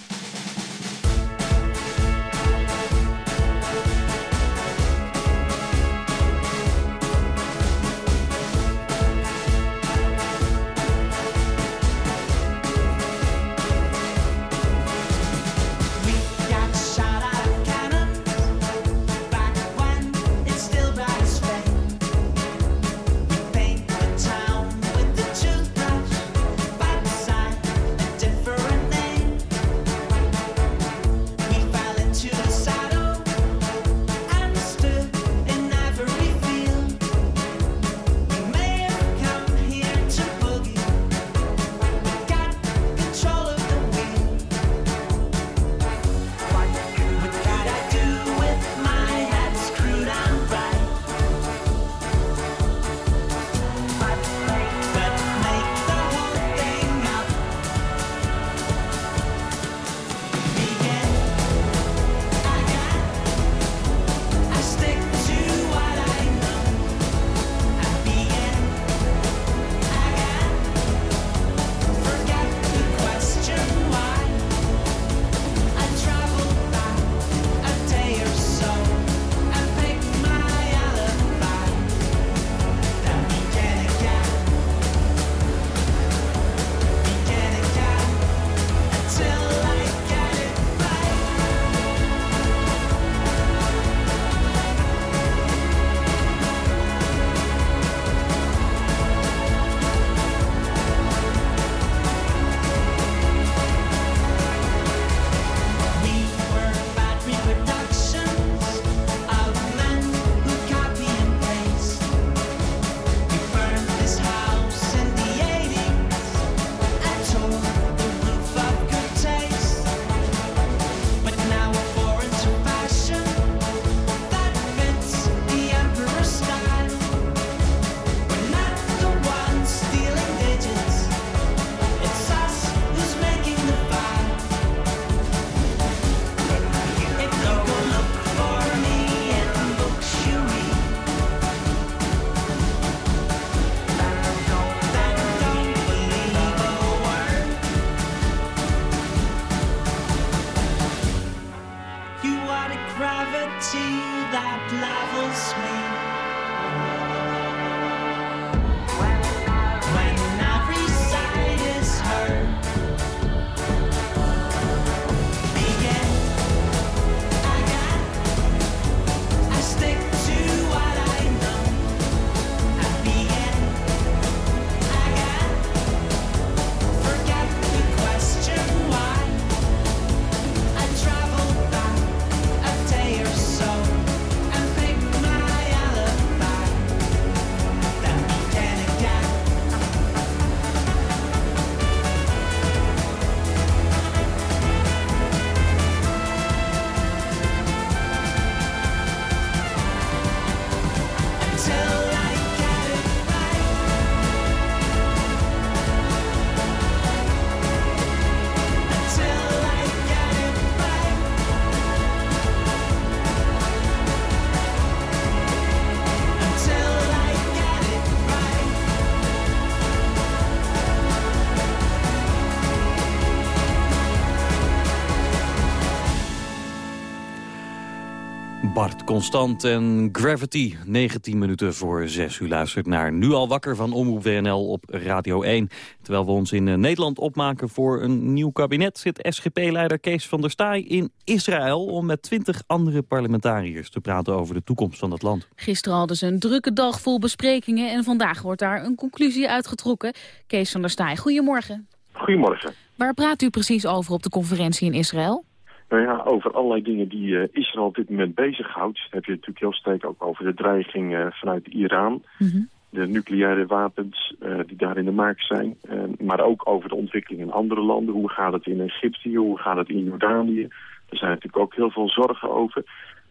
Bart Constant en Gravity, 19 minuten voor 6 U luistert naar Nu al wakker van Omroep WNL op Radio 1. Terwijl we ons in eh, Nederland opmaken voor een nieuw kabinet... zit SGP-leider Kees van der Staaij in Israël... om met 20 andere parlementariërs te praten over de toekomst van het land. Gisteren hadden ze een drukke dag vol besprekingen... en vandaag wordt daar een conclusie uitgetrokken. Kees van der Staaij, goedemorgen. Goedemorgen. Waar praat u precies over op de conferentie in Israël? Nou ja, over allerlei dingen die uh, Israël op dit moment bezighoudt. heb je natuurlijk heel sterk ook over de dreiging uh, vanuit Iran. Mhm. De nucleaire wapens uh, die daar in de markt zijn. maar ook over de ontwikkeling in andere landen. Hoe gaat het in Egypte, hoe gaat het in Jordanië. Daar zijn natuurlijk ook heel veel zorgen over.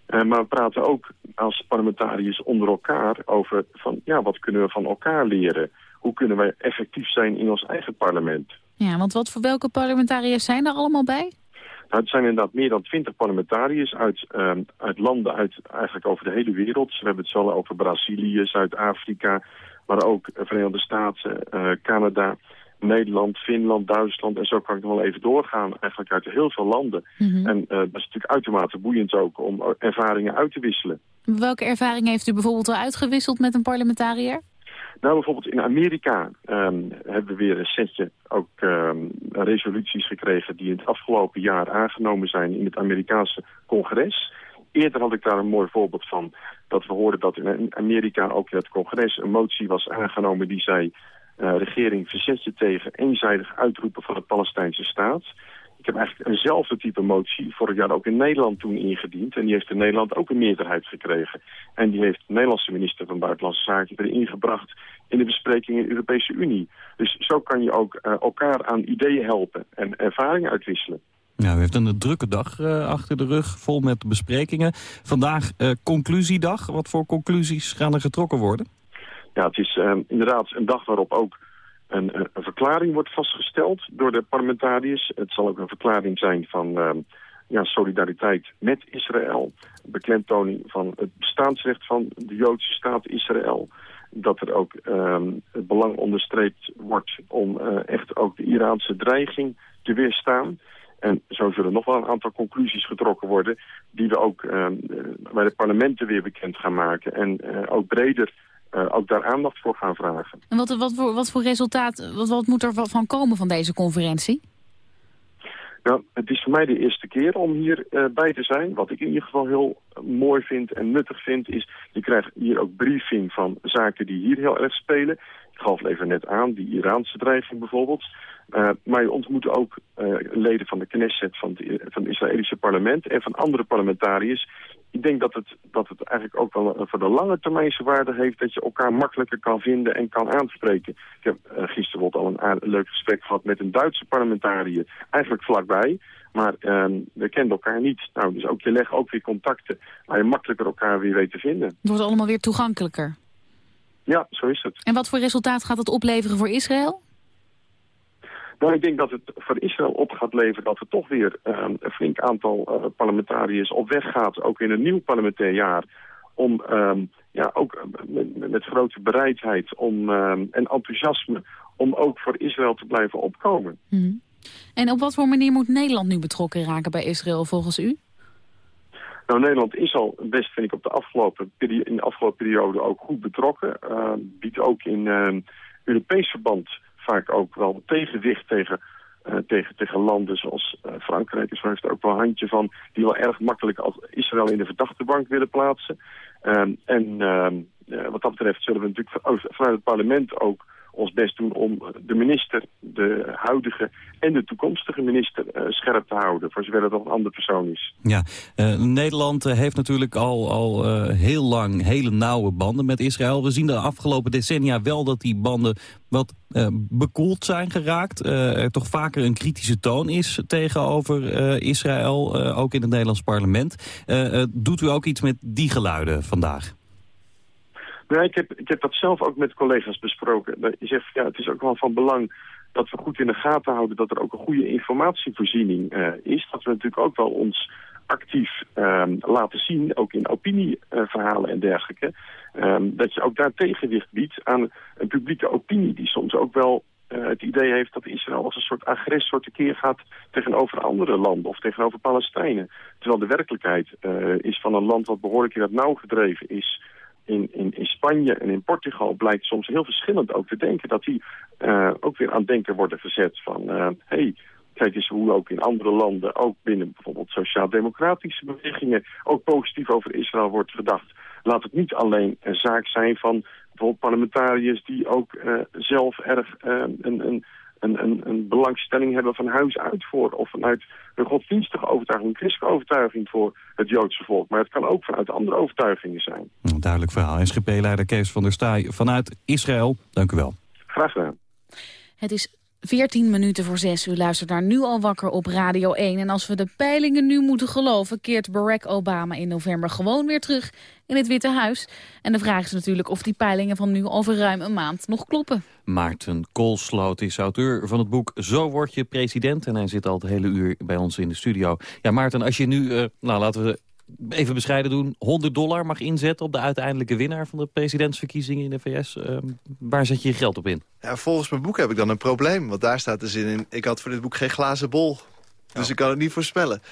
maar we praten ook als parlementariërs onder elkaar over van, ja, wat kunnen we van elkaar leren. Hoe kunnen wij effectief zijn in ons eigen parlement. Ja, want wat voor welke parlementariërs zijn er allemaal bij? Nou, het zijn inderdaad meer dan twintig parlementariërs uit, um, uit landen uit eigenlijk over de hele wereld. We hebben het zo over Brazilië, Zuid-Afrika, maar ook Verenigde Staten, uh, Canada, Nederland, Finland, Duitsland. En zo kan ik nog wel even doorgaan, eigenlijk uit heel veel landen. Mm -hmm. En uh, dat is natuurlijk uitermate boeiend ook om ervaringen uit te wisselen. Welke ervaringen heeft u bijvoorbeeld al uitgewisseld met een parlementariër? Nou, bijvoorbeeld in Amerika um, hebben we weer een setje ook um, resoluties gekregen die in het afgelopen jaar aangenomen zijn in het Amerikaanse congres. Eerder had ik daar een mooi voorbeeld van dat we hoorden dat in Amerika ook in het congres een motie was aangenomen die zei uh, regering verzet je tegen eenzijdig uitroepen van de Palestijnse staat. Ik heb eigenlijk eenzelfde type motie vorig jaar ook in Nederland toen ingediend. En die heeft in Nederland ook een meerderheid gekregen. En die heeft de Nederlandse minister van Buitenlandse Zaken erin gebracht in de besprekingen in de Europese Unie. Dus zo kan je ook uh, elkaar aan ideeën helpen en ervaringen uitwisselen. Ja, u heeft een drukke dag uh, achter de rug, vol met besprekingen. Vandaag uh, conclusiedag. Wat voor conclusies gaan er getrokken worden? Ja, het is inderdaad een dag waarop ook een, een, verklaring wordt vastgesteld door de parlementariërs. Het zal ook een verklaring zijn van uh, ja, solidariteit met Israël. Beklemtoning van het bestaansrecht van de Joodse staat Israël. Dat er ook um, het belang onderstreept wordt om uh, echt ook de Iraanse dreiging te weerstaan. En zo zullen nog wel een aantal conclusies getrokken worden... die we ook uh, bij de parlementen weer bekend gaan maken. En uh, ook breder ook daar aandacht voor gaan vragen. En wat, wat, voor, wat voor resultaat, wat, wat moet er van komen van deze conferentie? Nou, het is voor mij de eerste keer om hier uh, bij te zijn. Wat ik in ieder geval heel mooi vind en nuttig vind... is, je krijgt hier ook briefing van zaken die hier heel erg spelen. Ik gaf het even net aan, die Iraanse dreiging bijvoorbeeld. Uh, maar je ontmoet ook uh, leden van de Knesset, van, de, van het Israëlische parlement... en van andere parlementariërs ik denk dat het, dat het eigenlijk ook wel voor de lange termijnse waarde heeft... dat je elkaar makkelijker kan vinden en kan aanspreken. Ik heb uh, gisteren al een, een leuk gesprek gehad met een Duitse parlementariër. Eigenlijk vlakbij. Maar uh, we kenden elkaar niet. Nou, dus ook je legt ook weer contacten waar je makkelijker elkaar weer weet te vinden. Het wordt allemaal weer toegankelijker. Ja, zo is het. En wat voor resultaat gaat het opleveren voor Israël? Nou, ik denk dat het voor Israël op gaat leveren dat er toch weer um, een flink aantal uh, parlementariërs op weg gaat, ook in een nieuw parlementair jaar, om um, ja, ook met, met grote bereidheid om, um, en enthousiasme om ook voor Israël te blijven opkomen. Mm -hmm. En op wat voor manier moet Nederland nu betrokken raken bij Israël volgens u? Nou, Nederland is al best, vind ik, op de afgelopen in de afgelopen periode ook goed betrokken. Uh, biedt ook in uh, Europees verband vaak ook wel tegenwicht tegen, uh, tegen, tegen landen zoals uh, Frankrijk. Dus heeft er ook wel een handje van die wel erg makkelijk als Israël in de verdachte bank willen plaatsen. Um, en uh, wat dat betreft zullen we natuurlijk vanuit het parlement ook ons best doen om de minister, de huidige en de toekomstige minister uh, scherp te houden, voor zover het nog een andere persoon is. Ja, uh, Nederland uh, heeft natuurlijk al, al heel lang hele nauwe banden met Israël. We zien de afgelopen decennia wel dat die banden wat bekoeld zijn geraakt. er toch vaker een kritische toon is tegenover Israël, ook in het Nederlands parlement. doet u ook iets met die geluiden vandaag? Ja, ik heb, ik heb dat zelf ook met collega's besproken. Je zegt, ja, het is ook wel van belang dat we goed in de gaten houden... dat er ook een goede informatievoorziening uh, is. Dat we natuurlijk ook wel ons actief um, laten zien, ook in opinieverhalen en dergelijke... Um, dat je ook daar tegenwicht biedt aan een publieke opinie... die soms ook wel uh, het idee heeft dat Israël als een soort agressor tekeer gaat tegenover andere landen of tegenover Palestijnen. Terwijl de werkelijkheid uh, is van een land wat behoorlijk in het nauw gedreven is in, in, Spanje en in Portugal blijkt soms heel verschillend ook te denken. Dat die uh, ook weer aan denken worden gezet van... hé, hey, kijk eens hoe ook in andere landen, ook binnen bijvoorbeeld sociaal-democratische bewegingen... ook positief over Israël wordt gedacht. Laat het niet alleen een zaak zijn van bijvoorbeeld parlementariërs... die ook uh, zelf erg uh, een, een, een, een, belangstelling hebben van huis uit voor... of vanuit een godsdienstige overtuiging, een christelijke overtuiging voor het Joodse volk. Maar het kan ook vanuit andere overtuigingen zijn. Duidelijk verhaal. SGP-leider Kees van der Staaij vanuit Israël. Dank u wel. Graag gedaan. Het is 14 minuten voor 6. U luistert naar Nu al wakker op Radio 1. En als we de peilingen nu moeten geloven... keert Barack Obama in november gewoon weer terug in het Witte Huis. En de vraag is natuurlijk of die peilingen van nu over ruim een maand nog kloppen. Maarten Koolsloot is auteur van het boek Zo word je president. En hij zit al het hele uur bij ons in de studio. Ja, Maarten, als je nu, uh, nou laten we even bescheiden doen, 100 dollar mag inzetten op de uiteindelijke winnaar van de presidentsverkiezingen in de VS. Uh, waar zet je je geld op in? Ja, volgens mijn boek heb ik dan een probleem. Want daar staat de zin in, ik had voor dit boek geen glazen bol. Dus oh. ik kan het niet voorspellen.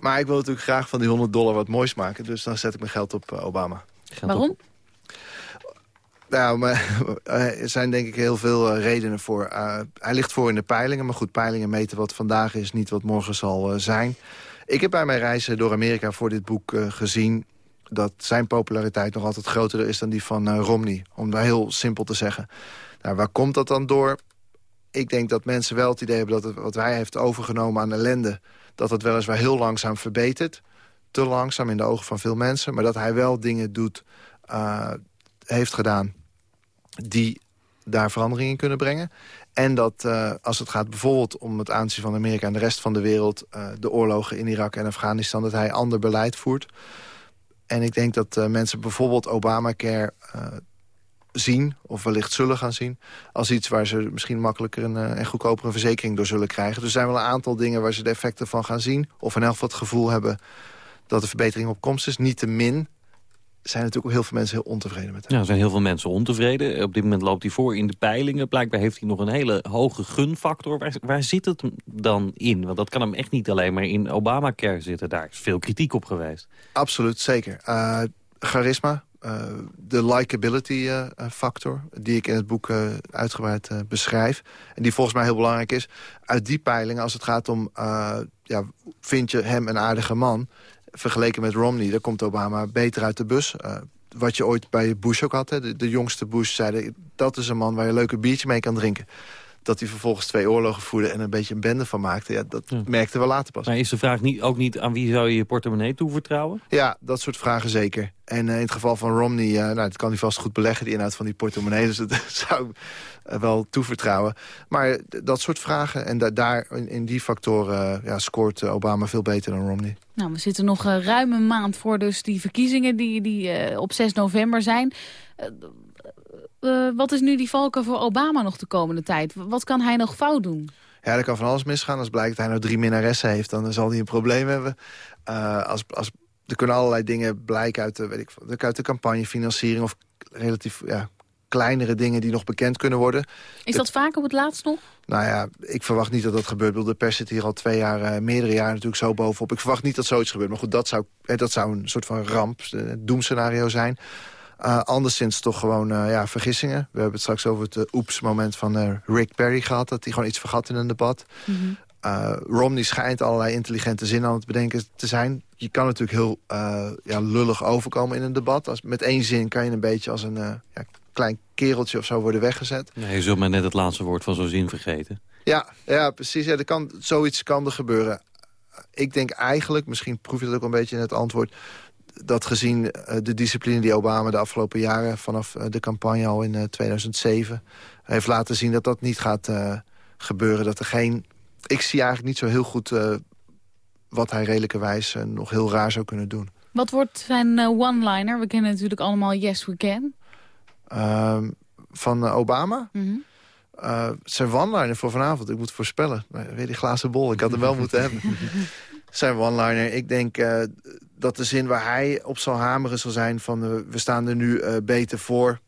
Maar ik wil natuurlijk graag van die 100 dollar wat moois maken. Dus dan zet ik mijn geld op uh, Obama. Geld Waarom? Op. Nou, maar, er zijn denk ik heel veel uh, redenen voor. Uh, hij ligt voor in de peilingen. Maar goed, peilingen meten wat vandaag is, niet wat morgen zal uh, zijn. Ik heb bij mijn reizen door Amerika voor dit boek gezien... dat zijn populariteit nog altijd groter is dan die van Romney. Om dat heel simpel te zeggen. Nou, waar komt dat dan door? Ik denk dat mensen wel het idee hebben dat wat hij heeft overgenomen aan ellende dat het weliswaar heel langzaam verbetert. Te langzaam in de ogen van veel mensen. Maar dat hij wel dingen doet, uh, heeft gedaan die daar verandering in kunnen brengen. En dat uh, als het gaat bijvoorbeeld om het aanzien van Amerika en de rest van de wereld... Uh, de oorlogen in Irak en Afghanistan, dat hij ander beleid voert. En ik denk dat uh, mensen bijvoorbeeld Obamacare zien, of wellicht zullen gaan zien... als iets waar ze misschien makkelijker een, eh, en goedkoper een verzekering door zullen krijgen. Dus er zijn wel een aantal dingen waar ze de effecten van gaan zien... of in elk geval het gevoel hebben dat de verbetering op komst is. Niet te min zijn natuurlijk ook heel veel mensen heel ontevreden met hem. Ja, er zijn heel veel mensen ontevreden. Op dit moment loopt hij voor in de peilingen. Blijkbaar heeft hij nog een hele hoge gunfactor. Waar, waar zit het dan in? Want dat kan hem echt niet alleen maar in Obamacare zitten. Daar is veel kritiek op geweest. Absoluut, zeker. Uh, charisma, uh, de likability uh, factor... die ik in het boek uh, uitgebreid beschrijf... en die volgens mij heel belangrijk is... uit die peilingen, als het gaat om... ja, vind je hem een aardige man... vergeleken met Romney, daar komt Obama beter uit de bus... wat je ooit bij Bush ook had, de, de jongste Bush zeiden... dat is een man waar je een leuke biertje mee kan drinken dat hij vervolgens twee oorlogen voerde en een beetje een bende van maakte. Ja, dat merkten we later pas. Maar is de vraag niet, ook niet aan wie zou je je portemonnee toevertrouwen? Ja, dat soort vragen zeker. En uh, in het geval van Romney, uh, nou, dat kan hij vast goed beleggen, die inhoud van die portemonnee. Dus dat zou uh, wel toevertrouwen. Maar dat soort vragen en da daar in, in, die factoren ja, scoort Obama veel beter dan Romney. Nou, we zitten nog ruim een maand voor dus die verkiezingen die, die op 6 november zijn. Uh, wat is nu die valken voor Obama nog de komende tijd? Wat kan hij nog fout doen? Ja, er kan van alles misgaan. Als blijkt dat hij nou drie minnaressen heeft, dan zal hij een probleem hebben. Uh, als, als, er kunnen allerlei dingen blijken uit de, weet ik, uit de campagnefinanciering... of relatief ja, kleinere dingen die nog bekend kunnen worden. Is dat vaak op het laatst nog? Nou ja, ik verwacht niet dat dat gebeurt. De pers zit hier al twee jaar, uh, meerdere jaren natuurlijk zo bovenop. Ik verwacht niet dat zoiets gebeurt. Maar goed, dat zou, dat zou een soort van ramp, doemscenario zijn. Uh, anderszins toch gewoon uh, ja, vergissingen. We hebben het straks over het uh, oeps-moment van Rick Perry gehad... dat hij gewoon iets vergat in een debat. Mm Romney schijnt allerlei intelligente zinnen aan het bedenken te zijn. Je kan natuurlijk heel ja, lullig overkomen in een debat. Als, met één zin kan je een beetje als een ja, klein kereltje of zo worden weggezet. Nee, je zult maar net het laatste woord van zo'n zin vergeten. Ja, ja precies. Ja, er kan, zoiets kan er gebeuren. Ik denk eigenlijk, misschien proef je het ook een beetje in het antwoord dat gezien eh, de discipline die Obama de afgelopen jaren... vanaf eh, de campagne al in 2007 eh, heeft laten zien... dat dat niet gaat gebeuren. Dat er geen... Ik zie eigenlijk niet zo heel goed wat hij redelijkerwijs nog heel raar zou kunnen doen. Wat wordt zijn one-liner? We kennen natuurlijk allemaal Yes We Can. Ehm, van Obama? Mm zijn one-liner voor vanavond, ik moet voorspellen. Weer die glazen bol, ik had hem wel moeten hebben. Zijn one-liner, ik denk dat de zin waar hij op zal hameren zal zijn van... Uh, we staan er nu uh, beter voor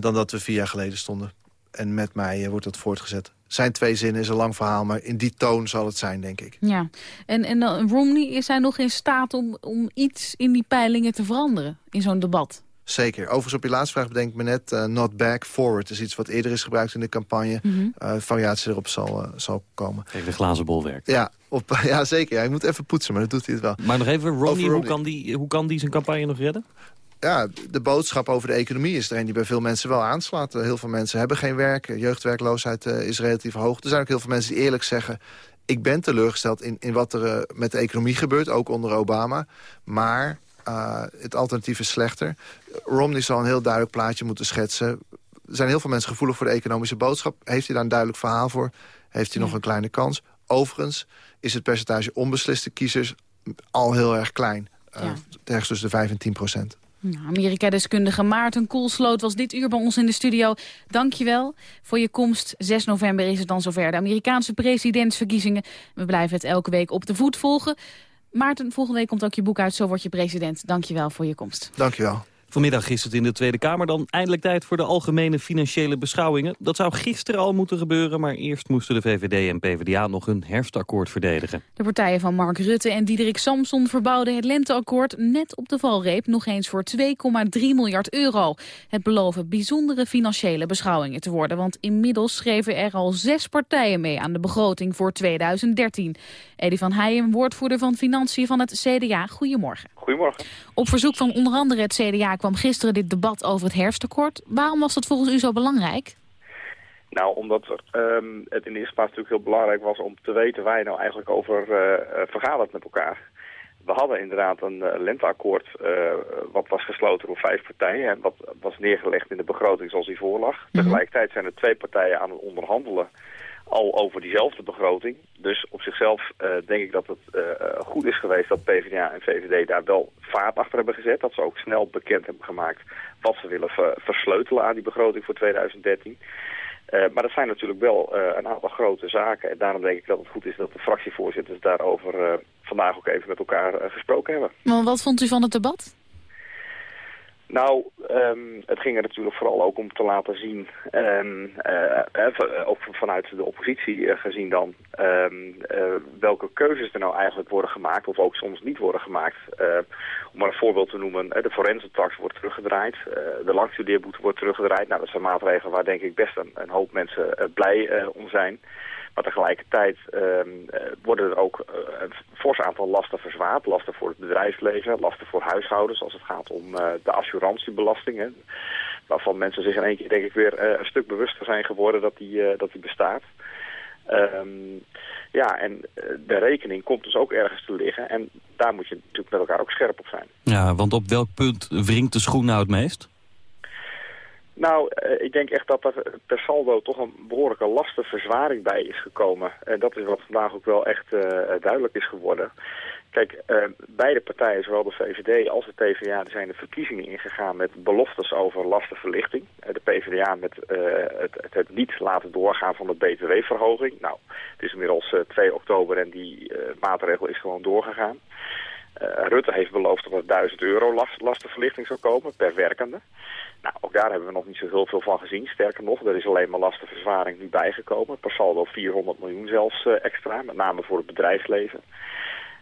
dan dat we vier jaar geleden stonden. en met mij wordt dat voortgezet. Zijn twee zinnen is een lang verhaal, maar in die toon zal het zijn, denk ik. Ja, en, en Romney, is hij nog in staat om, om iets in die peilingen te veranderen in zo'n debat? Zeker. Overigens op je laatste vraag bedenk ik me net... Uh, not back, forward is iets wat eerder is gebruikt in de campagne. Mm variatie erop zal, uh, zal komen. Kijk, de glazen bol werkt. Ja, op, ja, zeker. Hij moet even poetsen, maar dat doet hij het wel. Maar nog even, Romney, Romney. Hoe, kan die, hoe kan die zijn campagne nog redden? ja, de boodschap over de economie is er een die bij veel mensen wel aanslaat. Heel veel mensen hebben geen werk. Jeugdwerkloosheid is relatief hoog. Er zijn ook heel veel mensen die eerlijk zeggen... ik ben teleurgesteld in, in wat er met de economie gebeurt, ook onder Obama. Maar uh, het alternatief is slechter. Romney zal een heel duidelijk plaatje moeten schetsen. Er zijn heel veel mensen gevoelig voor de economische boodschap. Heeft hij daar een duidelijk verhaal voor? Heeft hij nog een kleine kans? Overigens is het percentage onbesliste kiezers al heel erg klein. Uh, ja. Ergens tussen de 5 en 10 procent. Nou, Amerika-deskundige Maarten Koolsloot was dit uur bij ons in de studio. Dank je wel voor je komst. 6 november is het dan zover. De Amerikaanse presidentsverkiezingen. We blijven het elke week op de voet volgen. Maarten, volgende week komt ook je boek uit. Zo word je president. Dank je wel voor je komst. Dank je wel. Vanmiddag is het in de Tweede Kamer dan eindelijk tijd voor de algemene financiële beschouwingen. Dat zou gisteren al moeten gebeuren, maar eerst moesten de VVD en PvdA nog hun herfstakkoord verdedigen. De partijen van Mark Rutte en Diederik Samson verbouwden het lenteakkoord net op de valreep nog eens voor 2,3 miljard euro. Het beloven bijzondere financiële beschouwingen te worden, want inmiddels schreven er al zes partijen mee aan de begroting voor 2013. Eddie van Heijen, woordvoerder van Financiën van het CDA. Goedemorgen. Goedemorgen. Op verzoek van onder andere het CDA kwam gisteren dit debat over het herfstakkoord. Waarom was dat volgens u zo belangrijk? Nou, omdat um, het in de eerste plaats natuurlijk heel belangrijk was om te weten waar je nou eigenlijk over uh, vergadert met elkaar. We hadden inderdaad een uh, lenteakkoord uh, wat was gesloten door vijf partijen en wat was neergelegd in de begroting zoals die voorlag. Mm -hmm. Tegelijkertijd zijn er twee partijen aan het onderhandelen al over diezelfde begroting. Dus op zichzelf uh, denk ik dat het uh, goed is geweest dat PvdA en VVD daar wel vaart achter hebben gezet. Dat ze ook snel bekend hebben gemaakt wat ze willen ver versleutelen aan die begroting voor 2013. Uh, maar dat zijn natuurlijk wel een aantal grote zaken. En daarom denk ik dat het goed is dat de fractievoorzitters daarover vandaag ook even met elkaar gesproken hebben. Maar wat vond u van het debat? Nou, um, het ging er natuurlijk vooral ook om te laten zien, um, uh, ook vanuit de oppositie gezien dan, um, welke keuzes er nou eigenlijk worden gemaakt of ook soms niet worden gemaakt. om maar een voorbeeld te noemen, de forensentax wordt teruggedraaid, de langstudeerboete wordt teruggedraaid. Nou, dat zijn maatregelen waar denk ik best een, een hoop mensen blij om zijn. Maar tegelijkertijd um, worden er ook uh, een fors aantal lasten verzwaard. Lasten voor het bedrijfsleven, lasten voor huishoudens als het gaat om uh, de assurantiebelasting. Hè, waarvan mensen zich in één keer denk ik weer een stuk bewuster zijn geworden dat die, dat die bestaat. Um, ja, en de rekening komt dus ook ergens te liggen. En daar moet je natuurlijk met elkaar ook scherp op zijn. Ja, want op welk punt wringt de schoen nou het meest? Nou, uh, ik denk echt dat er per saldo toch een behoorlijke lastenverzwaring bij is gekomen. En dat is wat vandaag ook wel echt uh, duidelijk is geworden. Kijk, uh, beide partijen, zowel de VVD als de PvdA, zijn de verkiezingen ingegaan met beloftes over lastenverlichting. de PvdA met het, het, het, niet laten doorgaan van de btw-verhoging. Nou, het is inmiddels 2 oktober en die maatregel is gewoon doorgegaan. Rutte heeft beloofd dat er 1000 euro last, lastenverlichting zou komen per werkende. Nou, ook daar hebben we nog niet zo heel veel van gezien. Sterker nog, er is alleen maar lastenverzwaring nu bijgekomen. Per saldo 400 miljoen zelfs uh, extra, met name voor het bedrijfsleven.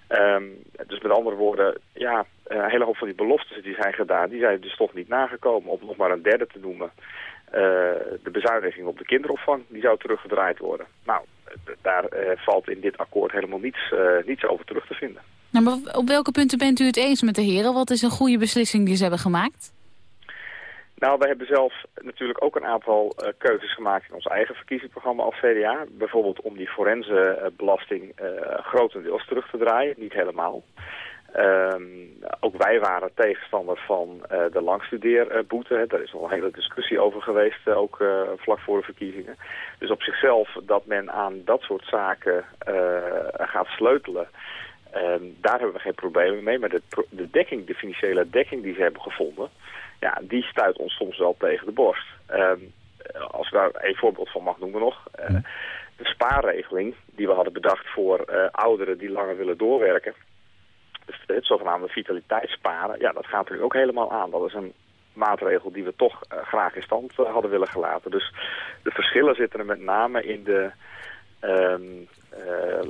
Um, dus met andere woorden, ja, een hele hoop van die beloftes die zijn gedaan, die zijn dus toch niet nagekomen. Om nog maar een derde te noemen, de bezuiniging op de kinderopvang, die zou teruggedraaid worden. Nou, daar valt in dit akkoord helemaal niets, niets over terug te vinden. Nou, op welke punten bent u het eens met de heren? Wat is een goede beslissing die ze hebben gemaakt? Nou, we hebben zelf natuurlijk ook een aantal uh, keuzes gemaakt in ons eigen verkiezingsprogramma als CDA. Bijvoorbeeld om die forensenbelasting uh, grotendeels terug te draaien, niet helemaal. Um, ook wij waren tegenstander van de langstudeerboete. Daar is al een hele discussie over geweest, ook vlak voor de verkiezingen. Dus op zichzelf dat men aan dat soort zaken gaat sleutelen... Um, daar hebben we geen problemen mee. Maar de, de dekking, de financiële dekking die ze hebben gevonden ja, die stuit ons soms wel tegen de borst. Um, als ik daar een voorbeeld van mag noemen nog. Uh, de spaarregeling die we hadden bedacht voor uh, ouderen die langer willen doorwerken. Dus het zogenaamde vitaliteitssparen, ja, dat gaat natuurlijk ook helemaal aan. Dat is een maatregel die we toch graag in stand hadden willen gelaten. Dus de verschillen zitten er met name in de, ehm,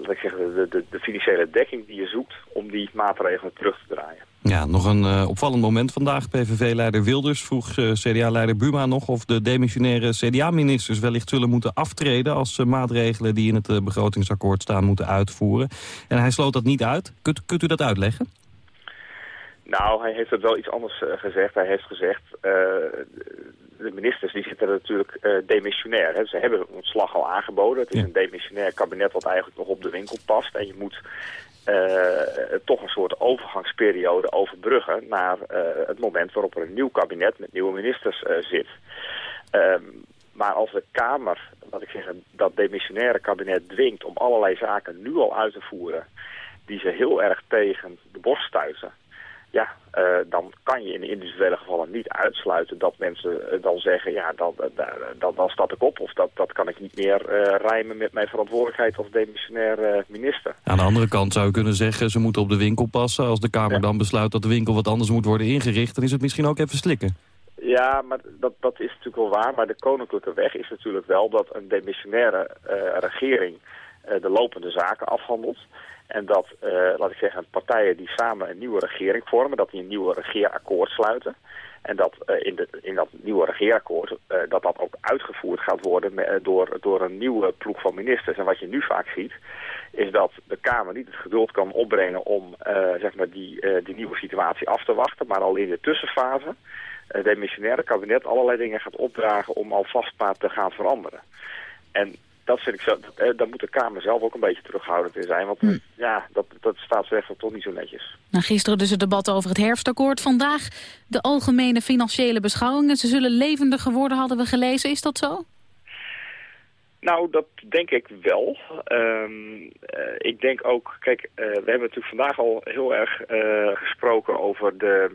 ik zeggen, de, de, de financiële dekking die je zoekt om die maatregelen terug te draaien. Ja, nog een uh, opvallend moment vandaag. PVV-leider Wilders vroeg uh, CDA-leider Buma nog... of de demissionaire CDA-ministers wellicht zullen moeten aftreden... als uh, maatregelen die in het begrotingsakkoord staan moeten uitvoeren. En hij sloot dat niet uit. Kunt, kunt u dat uitleggen? Nou, hij heeft het wel iets anders gezegd. Hij heeft gezegd, de ministers die zitten natuurlijk demissionair. Hè. Ze hebben ontslag al aangeboden. Het is een demissionair kabinet wat eigenlijk nog op de winkel past. En je moet uh, toch een soort overgangsperiode overbruggen naar uh, het moment waarop er een nieuw kabinet met nieuwe ministers zit. Um, maar als de Kamer, wat ik zeg, dat demissionaire kabinet dwingt om allerlei zaken nu al uit te voeren die ze heel erg tegen de borst stuiten, ja, uh, dan kan je in individuele gevallen niet uitsluiten dat mensen uh, dan zeggen, ja, dan, uh, dan, dan stap ik op. Of dat, dat kan ik niet meer rijmen met mijn verantwoordelijkheid als demissionair minister. Aan de andere kant zou je kunnen zeggen, ze moeten op de winkel passen. Als de Kamer ja. dan besluit dat de winkel wat anders moet worden ingericht, dan is het misschien ook even slikken. Ja, maar dat, dat is natuurlijk wel waar. Maar de koninklijke weg is natuurlijk wel dat een demissionaire regering de lopende zaken afhandelt. En dat, uh, laat ik zeggen, partijen die samen een nieuwe regering vormen, dat die een nieuwe regeerakkoord sluiten. En dat uh, in, de, in dat nieuwe regeerakkoord, uh, dat dat ook uitgevoerd gaat worden door, door een nieuwe ploeg van ministers. En wat je nu vaak ziet, is dat de Kamer niet het geduld kan opbrengen om zeg maar die, die nieuwe situatie af te wachten. Maar al in de tussenfase het demissionaire kabinet allerlei dingen gaat opdragen om alvast maar te gaan veranderen. En dat vind ik zo, dat, dan moet de Kamer zelf ook een beetje terughoudend in zijn. Want hm. ja, dat, dat staat ze toch niet zo netjes. Nou, gisteren dus het debat over het herfstakkoord. Vandaag de algemene financiële beschouwingen. Ze zullen levendiger worden, hadden we gelezen. Is dat zo? Nou, dat denk ik wel. Um, uh, ik denk ook, kijk, uh, we hebben natuurlijk vandaag al heel erg uh, gesproken over de,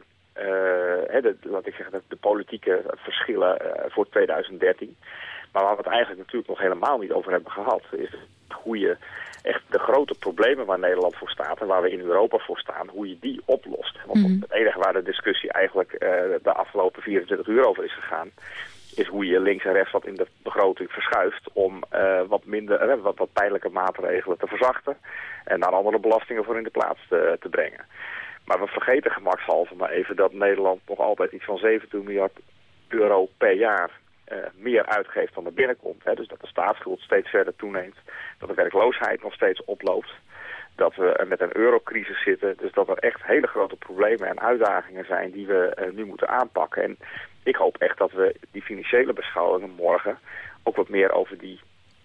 hè, de, laat ik zeggen, de, de politieke verschillen voor 2013. Maar waar we het eigenlijk natuurlijk nog helemaal niet over hebben gehad... is hoe je echt de grote problemen waar Nederland voor staat... en waar we in Europa voor staan, hoe je die oplost. Want mm -hmm. het enige waar de discussie eigenlijk uh, de afgelopen 24 uur over is gegaan... is hoe je links en rechts wat in de begroting verschuift... om uh, wat, minder, uh, wat, wat pijnlijke maatregelen te verzachten... en daar andere belastingen voor in de plaats te, te brengen. Maar we vergeten gemakshalve maar even dat Nederland nog altijd iets van 17 miljard euro per jaar meer uitgeeft dan er binnenkomt. Hè. Dus dat de staatsschuld steeds verder toeneemt. Dat de werkloosheid nog steeds oploopt. Dat we met een eurocrisis zitten. Dus dat er echt hele grote problemen en uitdagingen zijn die we uh, nu moeten aanpakken. En ik hoop echt dat we die financiële beschouwingen morgen ook wat meer over die,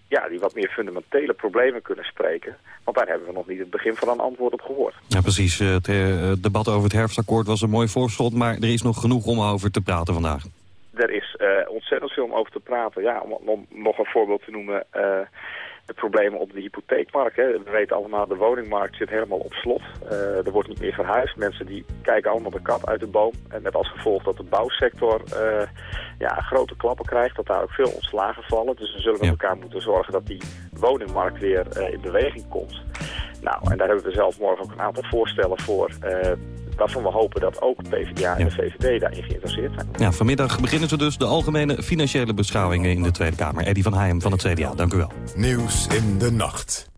ja, die wat meer fundamentele problemen kunnen spreken. Want daar hebben we nog niet het begin van een antwoord op gehoord. Ja, precies. Het debat over het herfstakkoord was een mooi voorschot, maar er is nog genoeg om over te praten vandaag er is uh, ontzettend veel om over te praten. Ja, om, om nog een voorbeeld te noemen, de problemen op de hypotheekmarkt. Hè. We weten allemaal, de woningmarkt zit helemaal op slot. Uh, er wordt niet meer verhuisd. Mensen die kijken allemaal de kat uit de boom. En met als gevolg dat de bouwsector ja, grote klappen krijgt. Dat daar ook veel ontslagen vallen. Dus we zullen met ja. elkaar moeten zorgen dat die woningmarkt weer in beweging komt. Nou, en daar hebben we zelf morgen ook een aantal voorstellen voor waarvan we hopen dat ook de PvdA en de VVD daarin geïnteresseerd zijn. Ja, vanmiddag beginnen ze dus de algemene financiële beschouwingen in de Tweede Kamer. Eddie van Heijem van het CDA, dank u wel. Nieuws in de nacht.